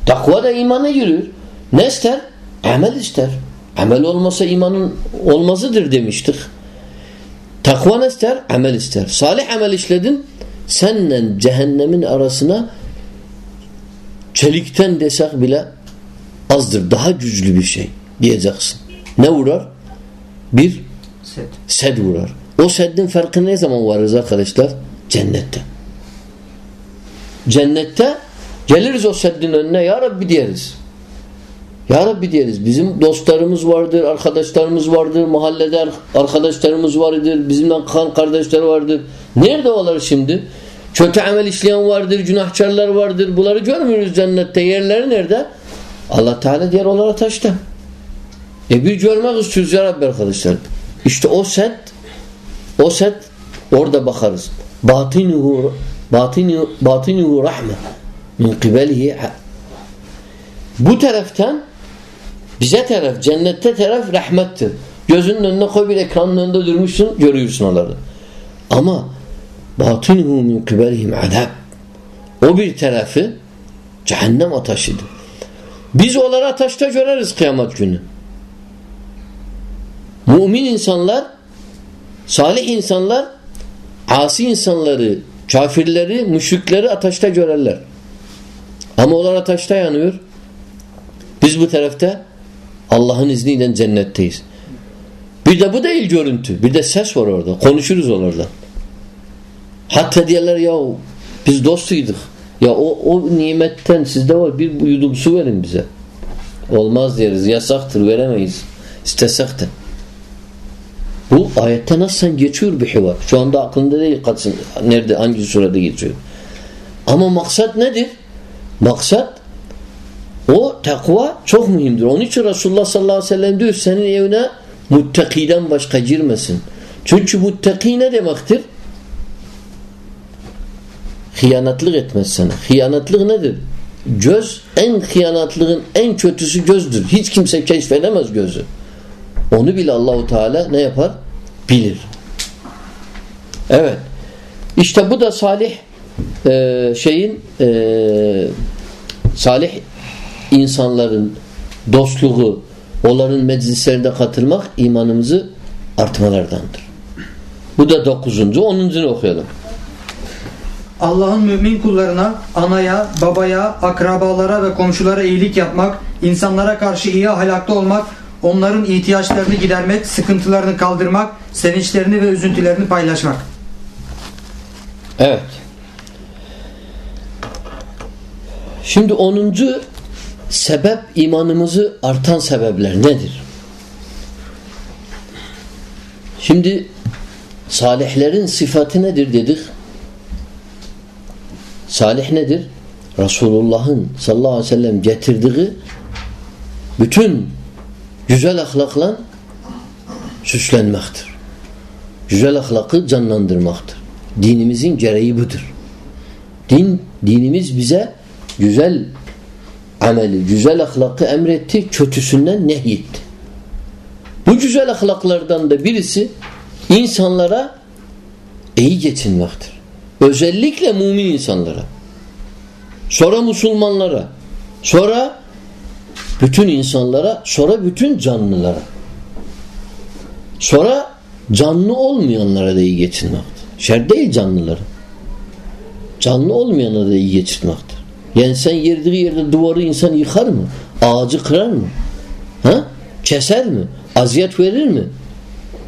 takva da imana giriyor. Ne ister? Amel ister. Amel olmasa imanın olmazıdır demiştik. Takva ne ister? Amel ister. Salih amel işledin senle cehennemin arasına çelikten desek bile azdır. Daha güçlü bir şey diyeceksin. Ne vurar? Bir Set. sed vurar. O seddin farkı ne zaman varız arkadaşlar? Cennette. Cennette geliriz o seddin önüne ya Rabbi diyeriz. Ya Rabbi diyeriz. Bizim dostlarımız vardır, arkadaşlarımız vardır, mahallede arkadaşlarımız vardır, bizimle kan kardeşler vardır. Nerede olar şimdi? Kötü amel işleyen vardır, günahkarlar vardır. Bunları görmüyoruz cennette. Yerleri nerede? Allah Teala diğer onlara taşta. E bir görmek istiyoruz ya Rabbi arkadaşlar. İşte o set o set orada bakarız. Batinuhu batinuhu, batinuhu rahme min kibelihi bu taraftan bize taraf, cennette taraf rahmettir. Gözünün önüne koy bir ekranın önünde durmuşsun, görüyorsun onları. Ama batinuhu min kibelihim azab. O bir tarafı cehennem ateşidir. Biz onları ateşte göreriz kıyamet günü. Mümin insanlar, salih insanlar, asi insanları, kafirleri, müşrikleri ateşte görerler. Ama onlar ateşte yanıyor. Biz bu tarafta Allah'ın izniyle cennetteyiz. Bir de bu değil görüntü. Bir de ses var orada. Konuşuruz onlarla. Hatta diyorlar ya biz dostuyduk. Ya o, o nimetten sizde var bir yudum su verin bize. Olmaz deriz. Yasaktır veremeyiz. İstesek de. Bu ayette nasıl geçiyor bir hivar. Şu anda aklında değil katsın. Nerede hangi surede geçiyor. Ama maksat nedir? Maksat o takva çok mühimdir. Onun için Resulullah sallallahu aleyhi ve sellem diyor senin evine muttakiden başka girmesin. Çünkü muttaki ne demektir? Hıyanatlık etmez sana. Hıyanatlık nedir? Göz en hıyanatlığın en kötüsü gözdür. Hiç kimse keşfedemez gözü. Onu bile Allahu Teala ne yapar? Bilir. Evet. İşte bu da salih e, şeyin e, salih insanların dostluğu, onların meclislerinde katılmak imanımızı artmalardandır. Bu da dokuzuncu. Onuncunu okuyalım. Allah'ın mümin kullarına, anaya, babaya, akrabalara ve komşulara iyilik yapmak, insanlara karşı iyi ahlaklı olmak, onların ihtiyaçlarını gidermek, sıkıntılarını kaldırmak, sevinçlerini ve üzüntülerini paylaşmak. Evet. Şimdi onuncu sebep imanımızı artan sebepler nedir? Şimdi salihlerin sıfatı nedir dedik? Salih nedir? Resulullah'ın sallallahu aleyhi ve sellem getirdiği bütün güzel ahlakla süslenmektir. Güzel ahlakı canlandırmaktır. Dinimizin gereği budur. Din, dinimiz bize güzel ameli, güzel ahlakı emretti, kötüsünden nehyetti. Bu güzel ahlaklardan da birisi insanlara iyi geçinmektir. Özellikle mümin insanlara. Sonra Müslümanlara. Sonra bütün insanlara. Sonra bütün canlılara. Sonra canlı olmayanlara da iyi geçinmektir. Şer değil canlılara. Canlı olmayana da iyi geçirmektir. Yani sen yerdiği yerde duvarı insan yıkar mı? Ağacı kırar mı? Ha? Keser mi? Aziyet verir mi?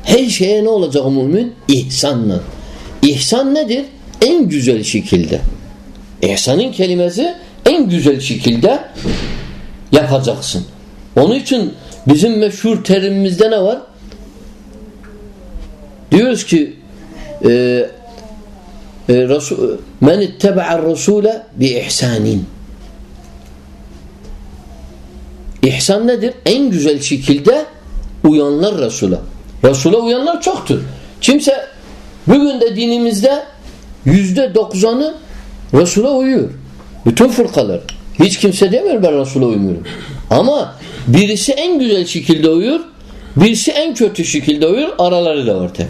Her şeye ne olacak mümin? İhsanla. İhsan nedir? En güzel şekilde. İhsanın kelimesi en güzel şekilde yapacaksın. Onun için bizim meşhur terimimizde ne var? Diyoruz ki e, e, Resul, men ittebe'ar rasule bi ihsanin. İhsan nedir? En güzel şekilde uyanlar Resul'a. Resul'a uyanlar çoktur. Kimse bugün de dinimizde yüzde doksanı Resul'a uyuyor. Bütün fırkalar. Hiç kimse demiyor ben Resul'a uymuyorum. Ama birisi en güzel şekilde uyuyor, birisi en kötü şekilde uyuyor, araları da var tabi.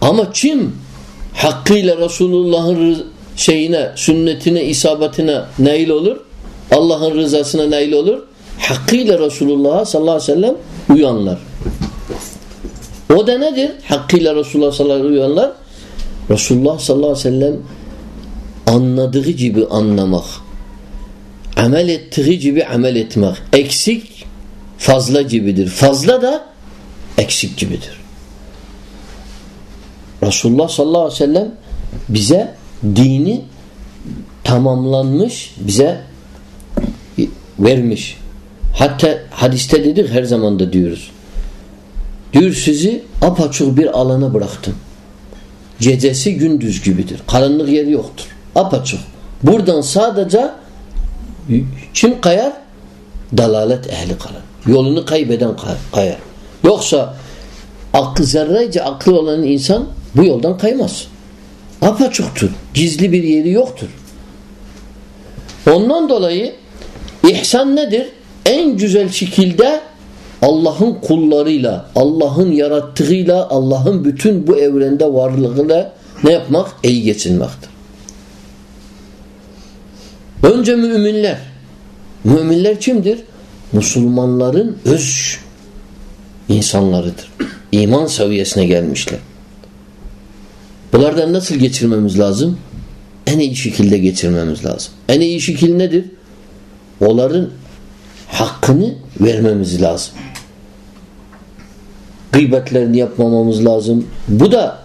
Ama kim hakkıyla Resulullah'ın şeyine, sünnetine, isabetine nail olur? Allah'ın rızasına nail olur? Hakkıyla Resulullah'a sallallahu aleyhi ve sellem uyanlar. O da nedir? Hakkıyla Resulullah sallallahu aleyhi ve sellem. Resulullah sallallahu aleyhi ve sellem anladığı gibi anlamak, amel ettiği gibi amel etmek. Eksik fazla gibidir. Fazla da eksik gibidir. Resulullah sallallahu aleyhi ve sellem bize dini tamamlanmış bize vermiş. Hatta hadiste dedik her zaman da diyoruz. Diyor sizi apaçık bir alana bıraktım. Gecesi gündüz gibidir. Karanlık yeri yoktur. Apaçık. Buradan sadece kim kayar? Dalalet ehli kalır. Yolunu kaybeden kayar. Yoksa aklı zerrece aklı olan insan bu yoldan kaymaz. Apaçıktır. Gizli bir yeri yoktur. Ondan dolayı ihsan nedir? En güzel şekilde Allah'ın kullarıyla, Allah'ın yarattığıyla, Allah'ın bütün bu evrende varlığıyla ne yapmak? İyi geçinmektir. Önce müminler. Müminler kimdir? Müslümanların öz insanlarıdır. İman seviyesine gelmişler. Bunlardan nasıl geçirmemiz lazım? En iyi şekilde geçirmemiz lazım. En iyi şekil nedir? Onların hakkını vermemiz lazım. Gıybetlerini yapmamamız lazım. Bu da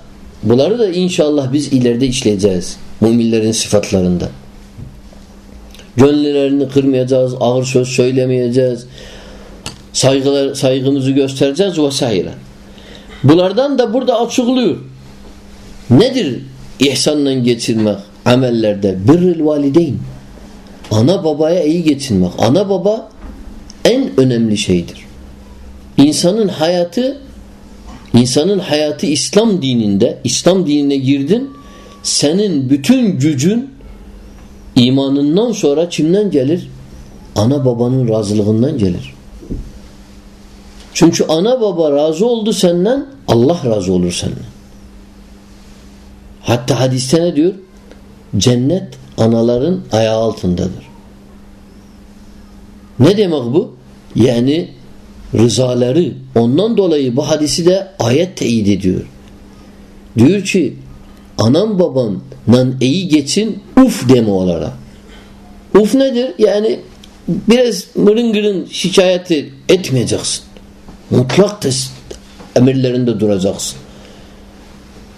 bunları da inşallah biz ileride işleyeceğiz. Müminlerin sıfatlarında. Gönüllerini kırmayacağız, ağır söz söylemeyeceğiz. Saygılar, saygımızı göstereceğiz vs. Bunlardan da burada açıklıyor. Nedir ihsanla geçirmek amellerde? Birril valideyn. Ana babaya iyi geçinmek. Ana baba en önemli şeydir. İnsanın hayatı insanın hayatı İslam dininde İslam dinine girdin senin bütün gücün imanından sonra kimden gelir? Ana babanın razılığından gelir. Çünkü ana baba razı oldu senden Allah razı olur senden. Hatta hadiste ne diyor? Cennet anaların ayağı altındadır. Ne demek bu? Yani rızaları. Ondan dolayı bu hadisi de ayet teyit ediyor. Diyor ki anam babamla iyi geçin uf deme olarak. Uf nedir? Yani biraz mırın gırın şikayeti etmeyeceksin. Mutlak emirlerinde duracaksın.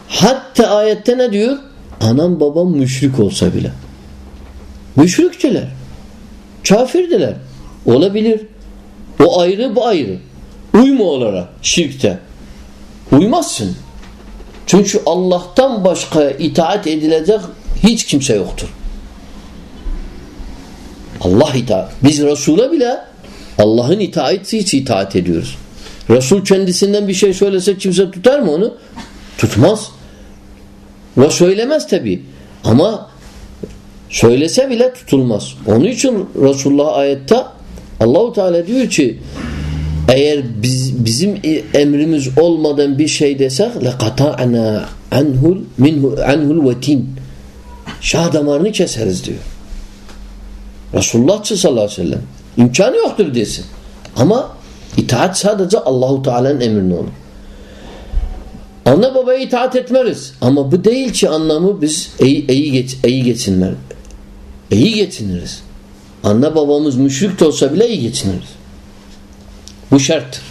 Hatta ayette ne diyor? Anam babam müşrik olsa bile. Müşrikçiler. Kafirdiler. Olabilir. O ayrı bu ayrı. Uyma olarak şirkte. Uymazsın. Çünkü Allah'tan başka itaat edilecek hiç kimse yoktur. Allah itaat. Biz Resul'e bile Allah'ın itaati için itaat ediyoruz. Resul kendisinden bir şey söylese kimse tutar mı onu? Tutmaz. Ve söylemez tabi. Ama söylese bile tutulmaz. Onun için Resulullah ayette Allahu Teala diyor ki eğer biz, bizim emrimiz olmadan bir şey desek lekata'na anhul minhu anhul vetin şah damarını keseriz diyor. Resulullah sallallahu aleyhi ve sellem imkanı yoktur desin. Ama itaat sadece Allahu Teala'nın emrine olur. Anne babaya itaat etmeriz. Ama bu değil ki anlamı biz iyi, iyi, geç, iyi geçinler. İyi geçiniriz. Anne babamız müşrik de olsa bile iyi geçiniriz. Bu şarttır.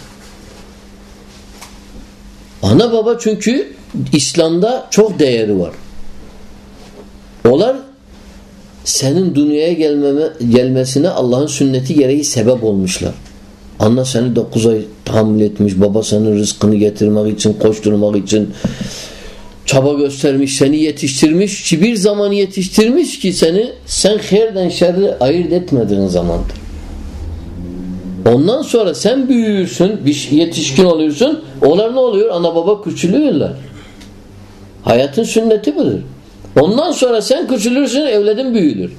Ana baba çünkü İslam'da çok değeri var. Onlar senin dünyaya gelmeme, gelmesine Allah'ın sünneti gereği sebep olmuşlar. Anne seni 9 ay tahammül etmiş, baba senin rızkını getirmek için, koşturmak için çaba göstermiş, seni yetiştirmiş bir zaman yetiştirmiş ki seni sen herden şerri ayırt etmediğin zamandır. Ondan sonra sen büyüyorsun, bir yetişkin oluyorsun. Onlar ne oluyor? Ana baba küçülüyorlar. Hayatın sünneti budur. Ondan sonra sen küçülürsün, evladın büyülür.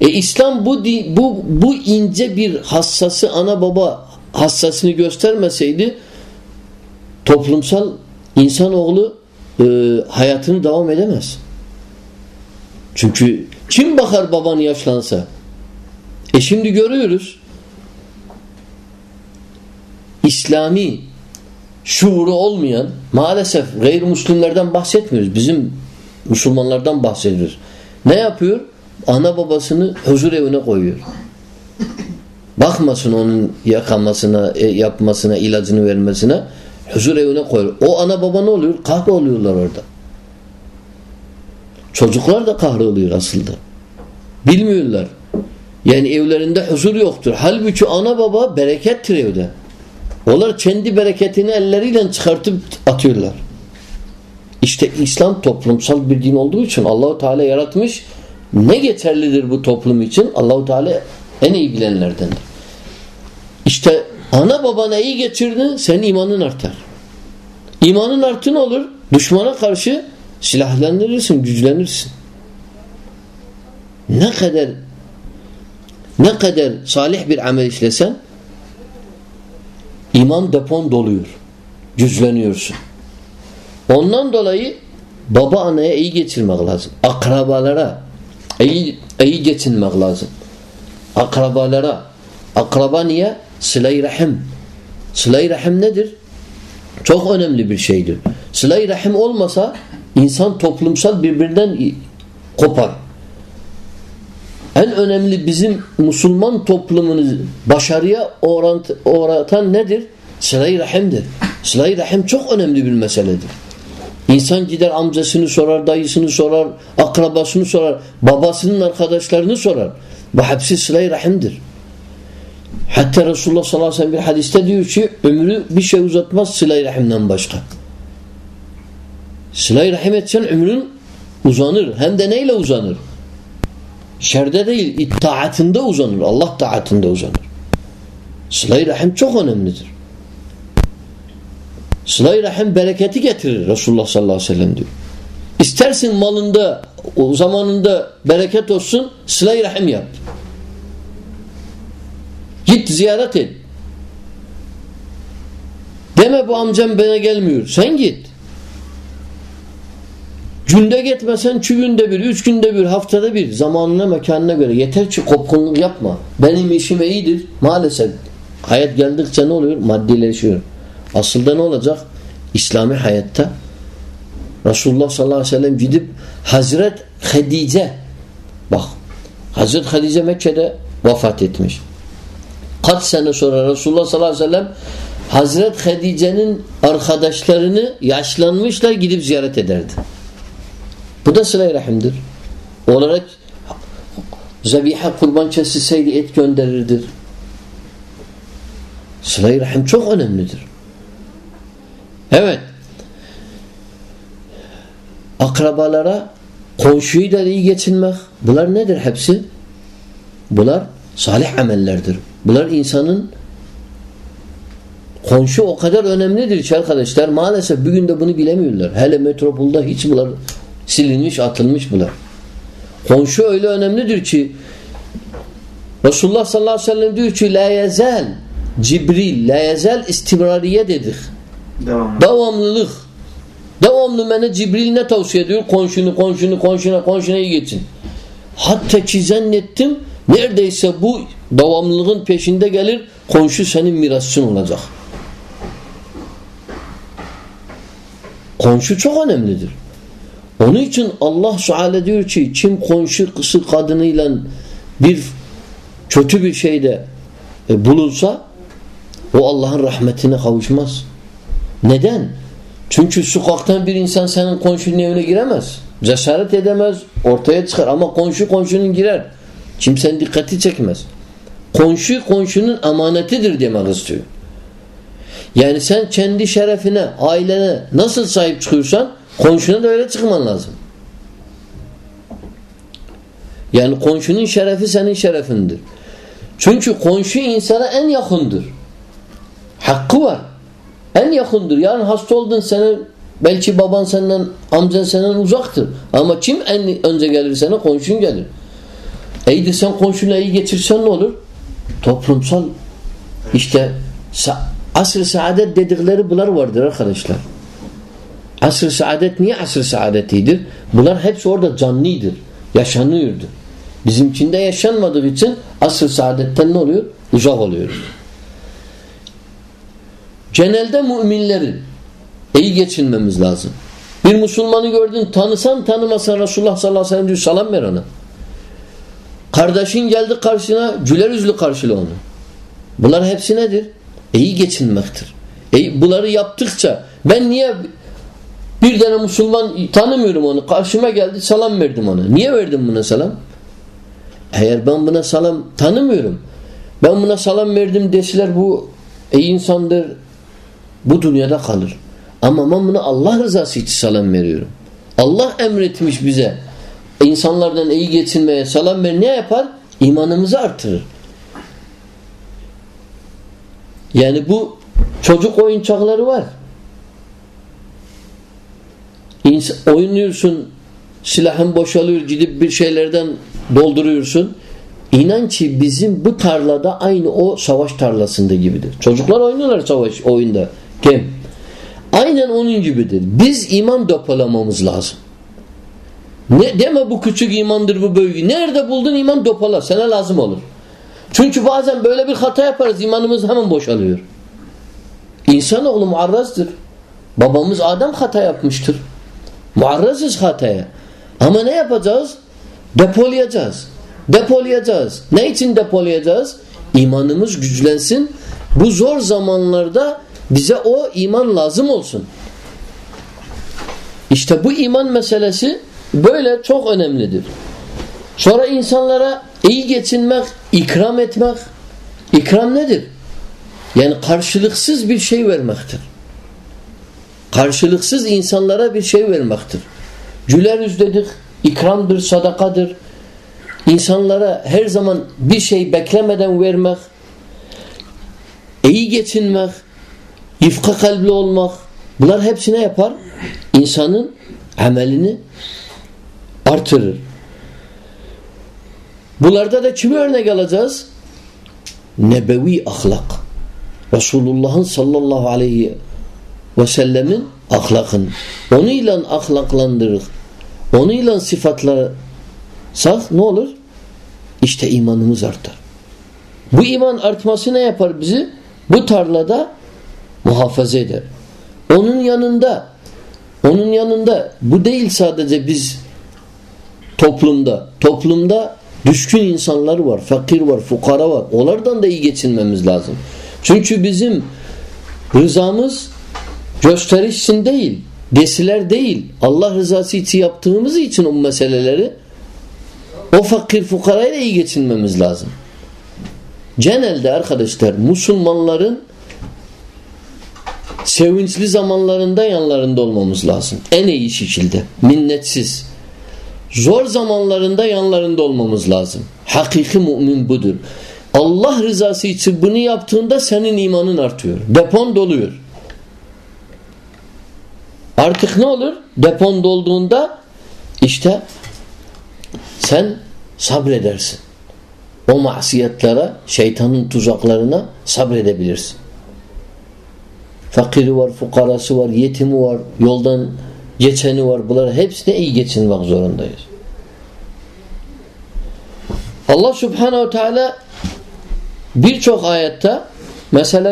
E İslam bu bu bu ince bir hassası ana baba hassasını göstermeseydi toplumsal insanoğlu e, hayatını devam edemez. Çünkü kim bakar baban yaşlansa? E şimdi görüyoruz İslami şuuru olmayan maalesef gayrimüslimlerden bahsetmiyoruz. Bizim Müslümanlardan bahsediyoruz. Ne yapıyor? Ana babasını huzur evine koyuyor. Bakmasın onun yakamasına, e, yapmasına, ilacını vermesine. Huzur evine koyuyor. O ana baba ne oluyor? Kahroluyorlar orada. Çocuklar da kahroluyor aslında. Bilmiyorlar. Yani evlerinde huzur yoktur. Halbuki ana baba berekettir evde. Onlar kendi bereketini elleriyle çıkartıp atıyorlar. İşte İslam toplumsal bir din olduğu için Allahu Teala yaratmış. Ne geçerlidir bu toplum için? Allahu Teala en iyi bilenlerdendir. İşte ana babana iyi geçirdin senin imanın artar. İmanın artın olur. Düşmana karşı silahlandırırsın, güçlenirsin. Ne kadar ne kadar salih bir amel işlesen iman depon doluyor. Güçleniyorsun. Ondan dolayı baba anaya iyi geçirmek lazım. Akrabalara iyi, iyi geçinmek lazım. Akrabalara akraba niye? Sıla-i rahim. Sıla-i rahim nedir? Çok önemli bir şeydir. Sıla-i rahim olmasa insan toplumsal birbirinden kopar. En önemli bizim Müslüman toplumunu başarıya uğratan nedir? Sıla-i rahimdir. Sıla-i rahim çok önemli bir meseledir. İnsan gider amcasını sorar, dayısını sorar, akrabasını sorar, babasının arkadaşlarını sorar. Bu hepsi sıla-i rahimdir. Hatta Resulullah sallallahu aleyhi ve sellem bir hadiste diyor ki ömrü bir şey uzatmaz sıla-i rahimden başka. Sıla-i rahim etsen ömrün uzanır. Hem de neyle uzanır? Şerde değil, itaatinde uzanır. Allah taatinde uzanır. Sıla-i rahim çok önemlidir. Sıla-i rahim bereketi getirir Resulullah sallallahu aleyhi ve sellem diyor. İstersin malında, o zamanında bereket olsun, sıla-i rahim yap. Git ziyaret et. Deme bu amcam bana gelmiyor. Sen git. Günde gitmesen iki bir, üç günde bir, haftada bir zamanına mekanına göre. Yeter ki kopkunluk yapma. Benim işim iyidir. Maalesef hayat geldikçe ne oluyor? Maddileşiyor. Aslında ne olacak? İslami hayatta Resulullah sallallahu aleyhi ve sellem gidip Hazret Hadice bak Hazret Hadice Mekke'de vefat etmiş. Kaç sene sonra Resulullah sallallahu aleyhi ve sellem Hazret Hadice'nin arkadaşlarını yaşlanmışlar gidip ziyaret ederdi. Bu da sıla-i rahimdir. Olarak zebiha kurban kesilseydi et gönderirdir. Sıla-i rahim çok önemlidir. Evet. Akrabalara komşuyu da iyi geçinmek. Bunlar nedir hepsi? Bunlar salih amellerdir. Bunlar insanın komşu o kadar önemlidir ki arkadaşlar. Maalesef bugün de bunu bilemiyorlar. Hele metropolda hiç bunlar silinmiş, atılmış bunlar. Komşu öyle önemlidir ki Resulullah sallallahu aleyhi ve sellem diyor ki la yezel Cibril la yezel istimrariye dedik. Devamlı. Devamlılık. Devamlı bana Cibril ne tavsiye ediyor? Konşunu, konşunu, konşuna, konşuna iyi geçin. Hatta ki zannettim neredeyse bu devamlılığın peşinde gelir komşu senin mirasçın olacak. Komşu çok önemlidir. Onun için Allah Suale diyor ki kim komşu kızı kadınıyla bir kötü bir şeyde e, bulunsa o Allah'ın rahmetine kavuşmaz. Neden? Çünkü sokaktan bir insan senin komşunun evine giremez. Cesaret edemez, ortaya çıkar ama komşu komşunun girer. Kimsenin dikkati çekmez. Komşu komşunun amanetidir demek istiyor. Yani sen kendi şerefine, ailene nasıl sahip çıkıyorsan komşuna da öyle çıkman lazım. Yani komşunun şerefi senin şerefindir. Çünkü komşu insana en yakındır. Hakkı var. En yakındır. Yani hasta oldun senin belki baban senden, amcan senden uzaktır. Ama kim en önce gelir sana? Komşun gelir. İyi de sen komşunla iyi geçirsen ne olur? Toplumsal işte asr-ı saadet dedikleri bunlar vardır arkadaşlar. Asr-ı saadet niye asr-ı saadetidir? Bunlar hepsi orada canlıydır. Yaşanıyordu. Bizimkinde yaşanmadığı için asr-ı saadetten ne oluyor? Uzak oluyor. genelde müminlerin iyi geçinmemiz lazım. Bir Müslümanı gördün tanısan tanımasan Resulullah sallallahu aleyhi ve sellem diyor salam ver ona. Kardeşin geldi karşına güler yüzlü karşıla onu. Bunlar hepsi nedir? İyi geçinmektir. E, bunları yaptıkça ben niye bir tane Müslüman tanımıyorum onu. Karşıma geldi salam verdim ona. Niye verdim buna salam? Eğer ben buna salam tanımıyorum. Ben buna salam verdim deseler bu iyi insandır. Bu dünyada kalır. Ama ben buna Allah rızası için salam veriyorum. Allah emretmiş bize. İnsanlardan iyi geçinmeye salam ver. Ne yapar? İmanımızı artırır. Yani bu çocuk oyuncakları var. İns oynuyorsun silahın boşalıyor gidip bir şeylerden dolduruyorsun. İnan ki bizim bu tarlada aynı o savaş tarlasında gibidir. Çocuklar oynuyorlar savaş oyunda. Kim? Aynen onun gibidir. Biz iman depolamamız lazım. Ne deme bu küçük imandır bu büyük. Nerede buldun iman depala. Sana lazım olur. Çünkü bazen böyle bir hata yaparız. imanımız hemen boşalıyor. İnsanoğlu muarrazdır. Babamız Adem hata yapmıştır. Muarrazız hataya. Ama ne yapacağız? Depolayacağız. Depolayacağız. Ne için depolayacağız? İmanımız güçlensin. Bu zor zamanlarda bize o iman lazım olsun. İşte bu iman meselesi böyle çok önemlidir. Sonra insanlara iyi geçinmek, ikram etmek. İkram nedir? Yani karşılıksız bir şey vermektir. Karşılıksız insanlara bir şey vermektir. Güler yüz dedik, ikramdır, sadakadır. İnsanlara her zaman bir şey beklemeden vermek, iyi geçinmek, yufka kalpli olmak, bunlar hepsine yapar? İnsanın amelini artırır. Bunlarda da kimi örnek alacağız? Nebevi ahlak. Resulullah'ın sallallahu aleyhi ve sellemin ahlakın. Onunla ahlaklandırır. Onunla sıfatlarsak ne olur? İşte imanımız artar. Bu iman artması ne yapar bizi? Bu tarlada muhafaza eder. Onun yanında onun yanında bu değil sadece biz toplumda. Toplumda düşkün insanlar var, fakir var, fukara var. Onlardan da iyi geçinmemiz lazım. Çünkü bizim rızamız gösterişsin değil, desiler değil. Allah rızası için yaptığımız için o meseleleri o fakir fukarayla iyi geçinmemiz lazım. Genelde arkadaşlar Müslümanların sevinçli zamanlarında yanlarında olmamız lazım. En iyi şekilde. Minnetsiz. Zor zamanlarında yanlarında olmamız lazım. Hakiki mümin budur. Allah rızası için bunu yaptığında senin imanın artıyor. Depon doluyor. Artık ne olur? Depon dolduğunda işte sen sabredersin. O masiyetlere, şeytanın tuzaklarına sabredebilirsin. Fakiri var, fukarası var, yetimi var, yoldan geçeni var. Bunların hepsine iyi geçinmek zorundayız. Allah Subhanahu Teala birçok ayette mesela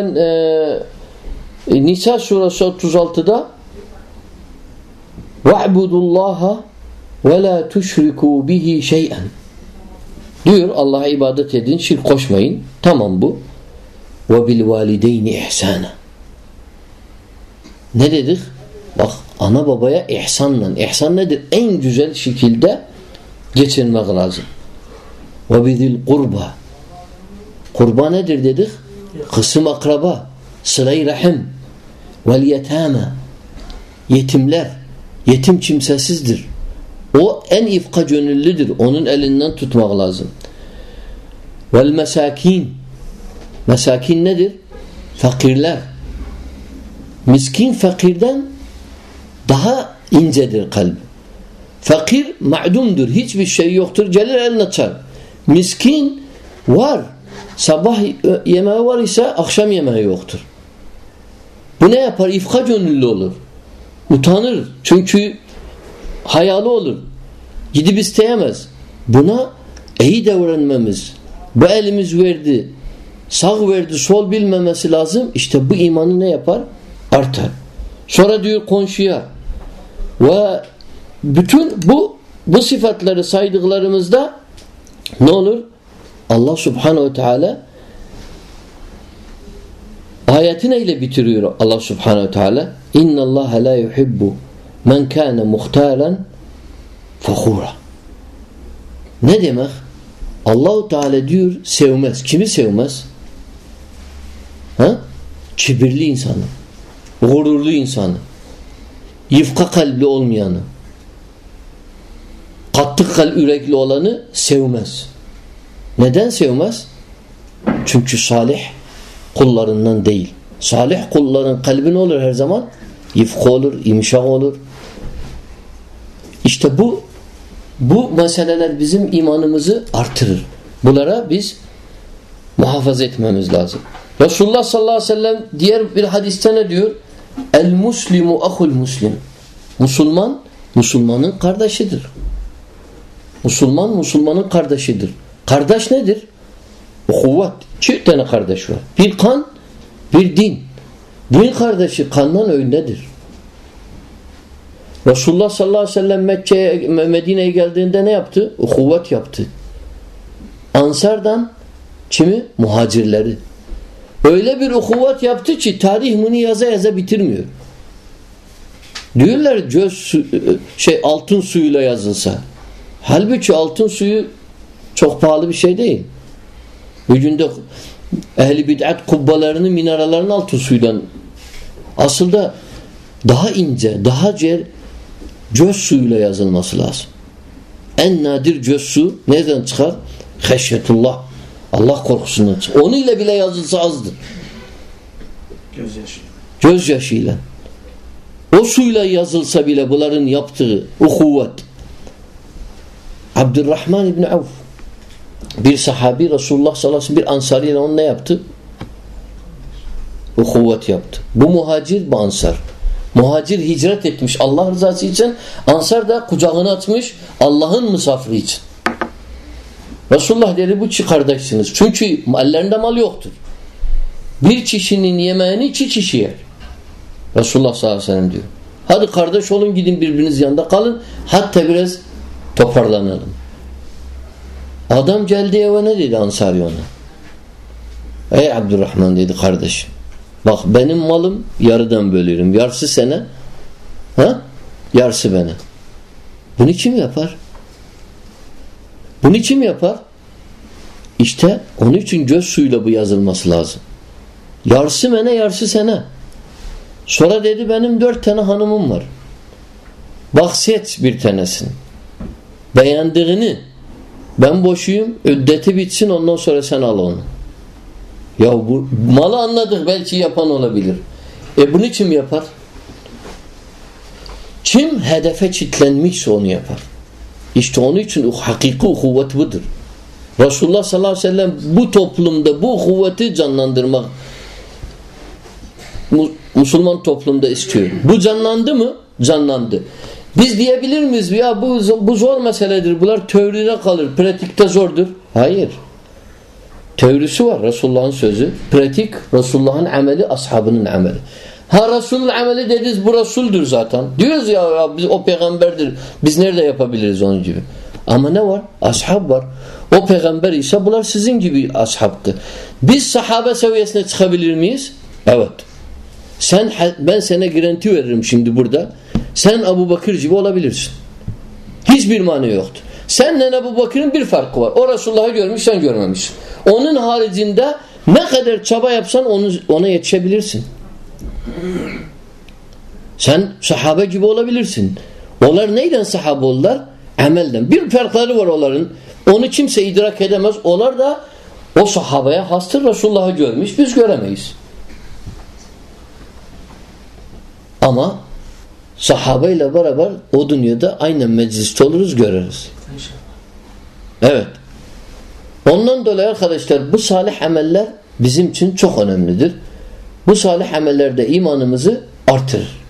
e, Nisa suresi 36'da Va'budullaha ve la tuşriku bihi şey'en diyor Allah'a ibadet edin, şirk koşmayın. Tamam bu. Ve bil ihsana. Ne dedik? Bak ana babaya ihsanla. İhsan nedir? En güzel şekilde geçinmek lazım. Ve bizil kurba. Kurba nedir dedik? Kısım akraba, sıla-i rahim, vel yetame. Yetimler, yetim kimsesizdir. O en ifka gönüllüdür. Onun elinden tutmak lazım. Vel mesakin. Mesakin nedir? Fakirler. Miskin fakirden daha incedir kalbi. Fakir ma'dumdur. Hiçbir şey yoktur. Gelir elini açar. Miskin var. Sabah yemeği var ise akşam yemeği yoktur. Bu ne yapar? İfka gönüllü olur. Utanır. Çünkü hayalı olur. Gidip isteyemez. Buna iyi davranmamız. Bu elimiz verdi. Sağ verdi sol bilmemesi lazım. İşte bu imanı ne yapar? Artar. Sonra diyor komşuya ve bütün bu bu sıfatları saydıklarımızda ne olur? Allah subhanehu ve teala ayeti neyle bitiriyor Allah subhanehu ve teala? İnna Allah la yuhibbu men kana muhtalen fakhura. Ne demek? Allahu Teala diyor sevmez. Kimi sevmez? Ha? Kibirli insanı. Gururlu insanı. Yifka kalpli olmayanı. Katlı kalp yürekli olanı sevmez. Neden sevmez? Çünkü salih kullarından değil. Salih kulların kalbi ne olur her zaman? Yifka olur, imşak olur. İşte bu bu meseleler bizim imanımızı artırır. Bunlara biz muhafaza etmemiz lazım. Resulullah sallallahu aleyhi ve sellem diğer bir hadiste ne diyor? El muslimu ahul muslim. Müslüman, Müslümanın kardeşidir. Müslüman, Müslümanın kardeşidir. Kardeş nedir? Kuvvet. Çift tane kardeş var. Bir kan, bir din. Din kardeşi kandan öndedir. Resulullah sallallahu aleyhi ve sellem Mekke'ye, Medine'ye geldiğinde ne yaptı? Kuvvet yaptı. Ansardan kimi? Muhacirleri. Öyle bir ukuvvet yaptı ki tarih bunu yaza yaza bitirmiyor. Diyorlar göz şey altın suyuyla yazılsa. Halbuki altın suyu çok pahalı bir şey değil. Bugün ehli bid'at kubbalarını, minaralarını altın suyla aslında daha ince, daha cer göz suyuyla yazılması lazım. En nadir göz su nereden çıkar? Heşyetullah. Allah korkusundan çıkar. Onu ile bile yazılsa azdır. Gözyaşı. Gözyaşıyla. O suyla yazılsa bile bunların yaptığı uhuvvet. Abdurrahman İbni Avf bir sahabi Resulullah sallallahu aleyhi ve sellem bir ansariyle onu ne yaptı? Uhuvvet yaptı. Bu muhacir bu ansar. Muhacir hicret etmiş Allah rızası için. Ansar da kucağını açmış Allah'ın misafiri için. Resulullah dedi bu çi kardeşsiniz. Çünkü ellerinde mal yoktur. Bir kişinin yemeğini iki kişi yer. Resulullah sallallahu aleyhi ve sellem diyor. Hadi kardeş olun gidin birbiriniz yanında kalın. Hatta biraz toparlanalım. Adam geldi eve ne dedi Ansari ona? Ey Abdurrahman dedi kardeşim. Bak benim malım yarıdan bölüyorum. Yarısı sene. Ha? Yarısı bana. Bunu kim yapar? Bunu kim yapar? İşte onun için göz suyuyla bu yazılması lazım. Yarısı mene yarısı sene. Sonra dedi benim dört tane hanımım var. Bak seç bir tanesini. Beğendiğini ben boşuyum, üddeti bitsin ondan sonra sen al onu. Ya bu malı anladık belki yapan olabilir. E bunu kim yapar? Kim hedefe çitlenmişse onu yapar. İşte onun için hakiki kuvvet budur. Resulullah sallallahu aleyhi ve sellem bu toplumda bu kuvveti canlandırmak Müslüman toplumda istiyor. Bu canlandı mı? Canlandı. Biz diyebilir miyiz ya bu, bu zor meseledir. Bunlar teoride kalır. Pratikte zordur. Hayır. Teorisi var Resulullah'ın sözü. Pratik Resulullah'ın ameli, ashabının ameli. Ha Resul'ün ameli dediğiniz bu Resul'dür zaten. Diyoruz ya, biz, o peygamberdir. Biz nerede yapabiliriz onun gibi? Ama ne var? Ashab var. O peygamber ise bunlar sizin gibi ashabtı. Biz sahabe seviyesine çıkabilir miyiz? Evet. Sen ben sana garanti veririm şimdi burada. Sen Abu Bakır gibi olabilirsin. Hiçbir mani yoktur. Senle Ebu Bakır'ın bir farkı var. O Resulullah'ı görmüş sen görmemişsin. Onun haricinde ne kadar çaba yapsan onu, ona yetişebilirsin. Sen sahabe gibi olabilirsin. Onlar neyden sahabe oldular? Amelden. Bir farkları var onların. Onu kimse idrak edemez. Onlar da o sahabeye hastır Resulullah'ı görmüş. Biz göremeyiz. Ama sahabeyle beraber o dünyada aynen mecliste oluruz görürüz. Evet. Ondan dolayı arkadaşlar bu salih ameller bizim için çok önemlidir. Bu salih amellerde imanımızı artırır.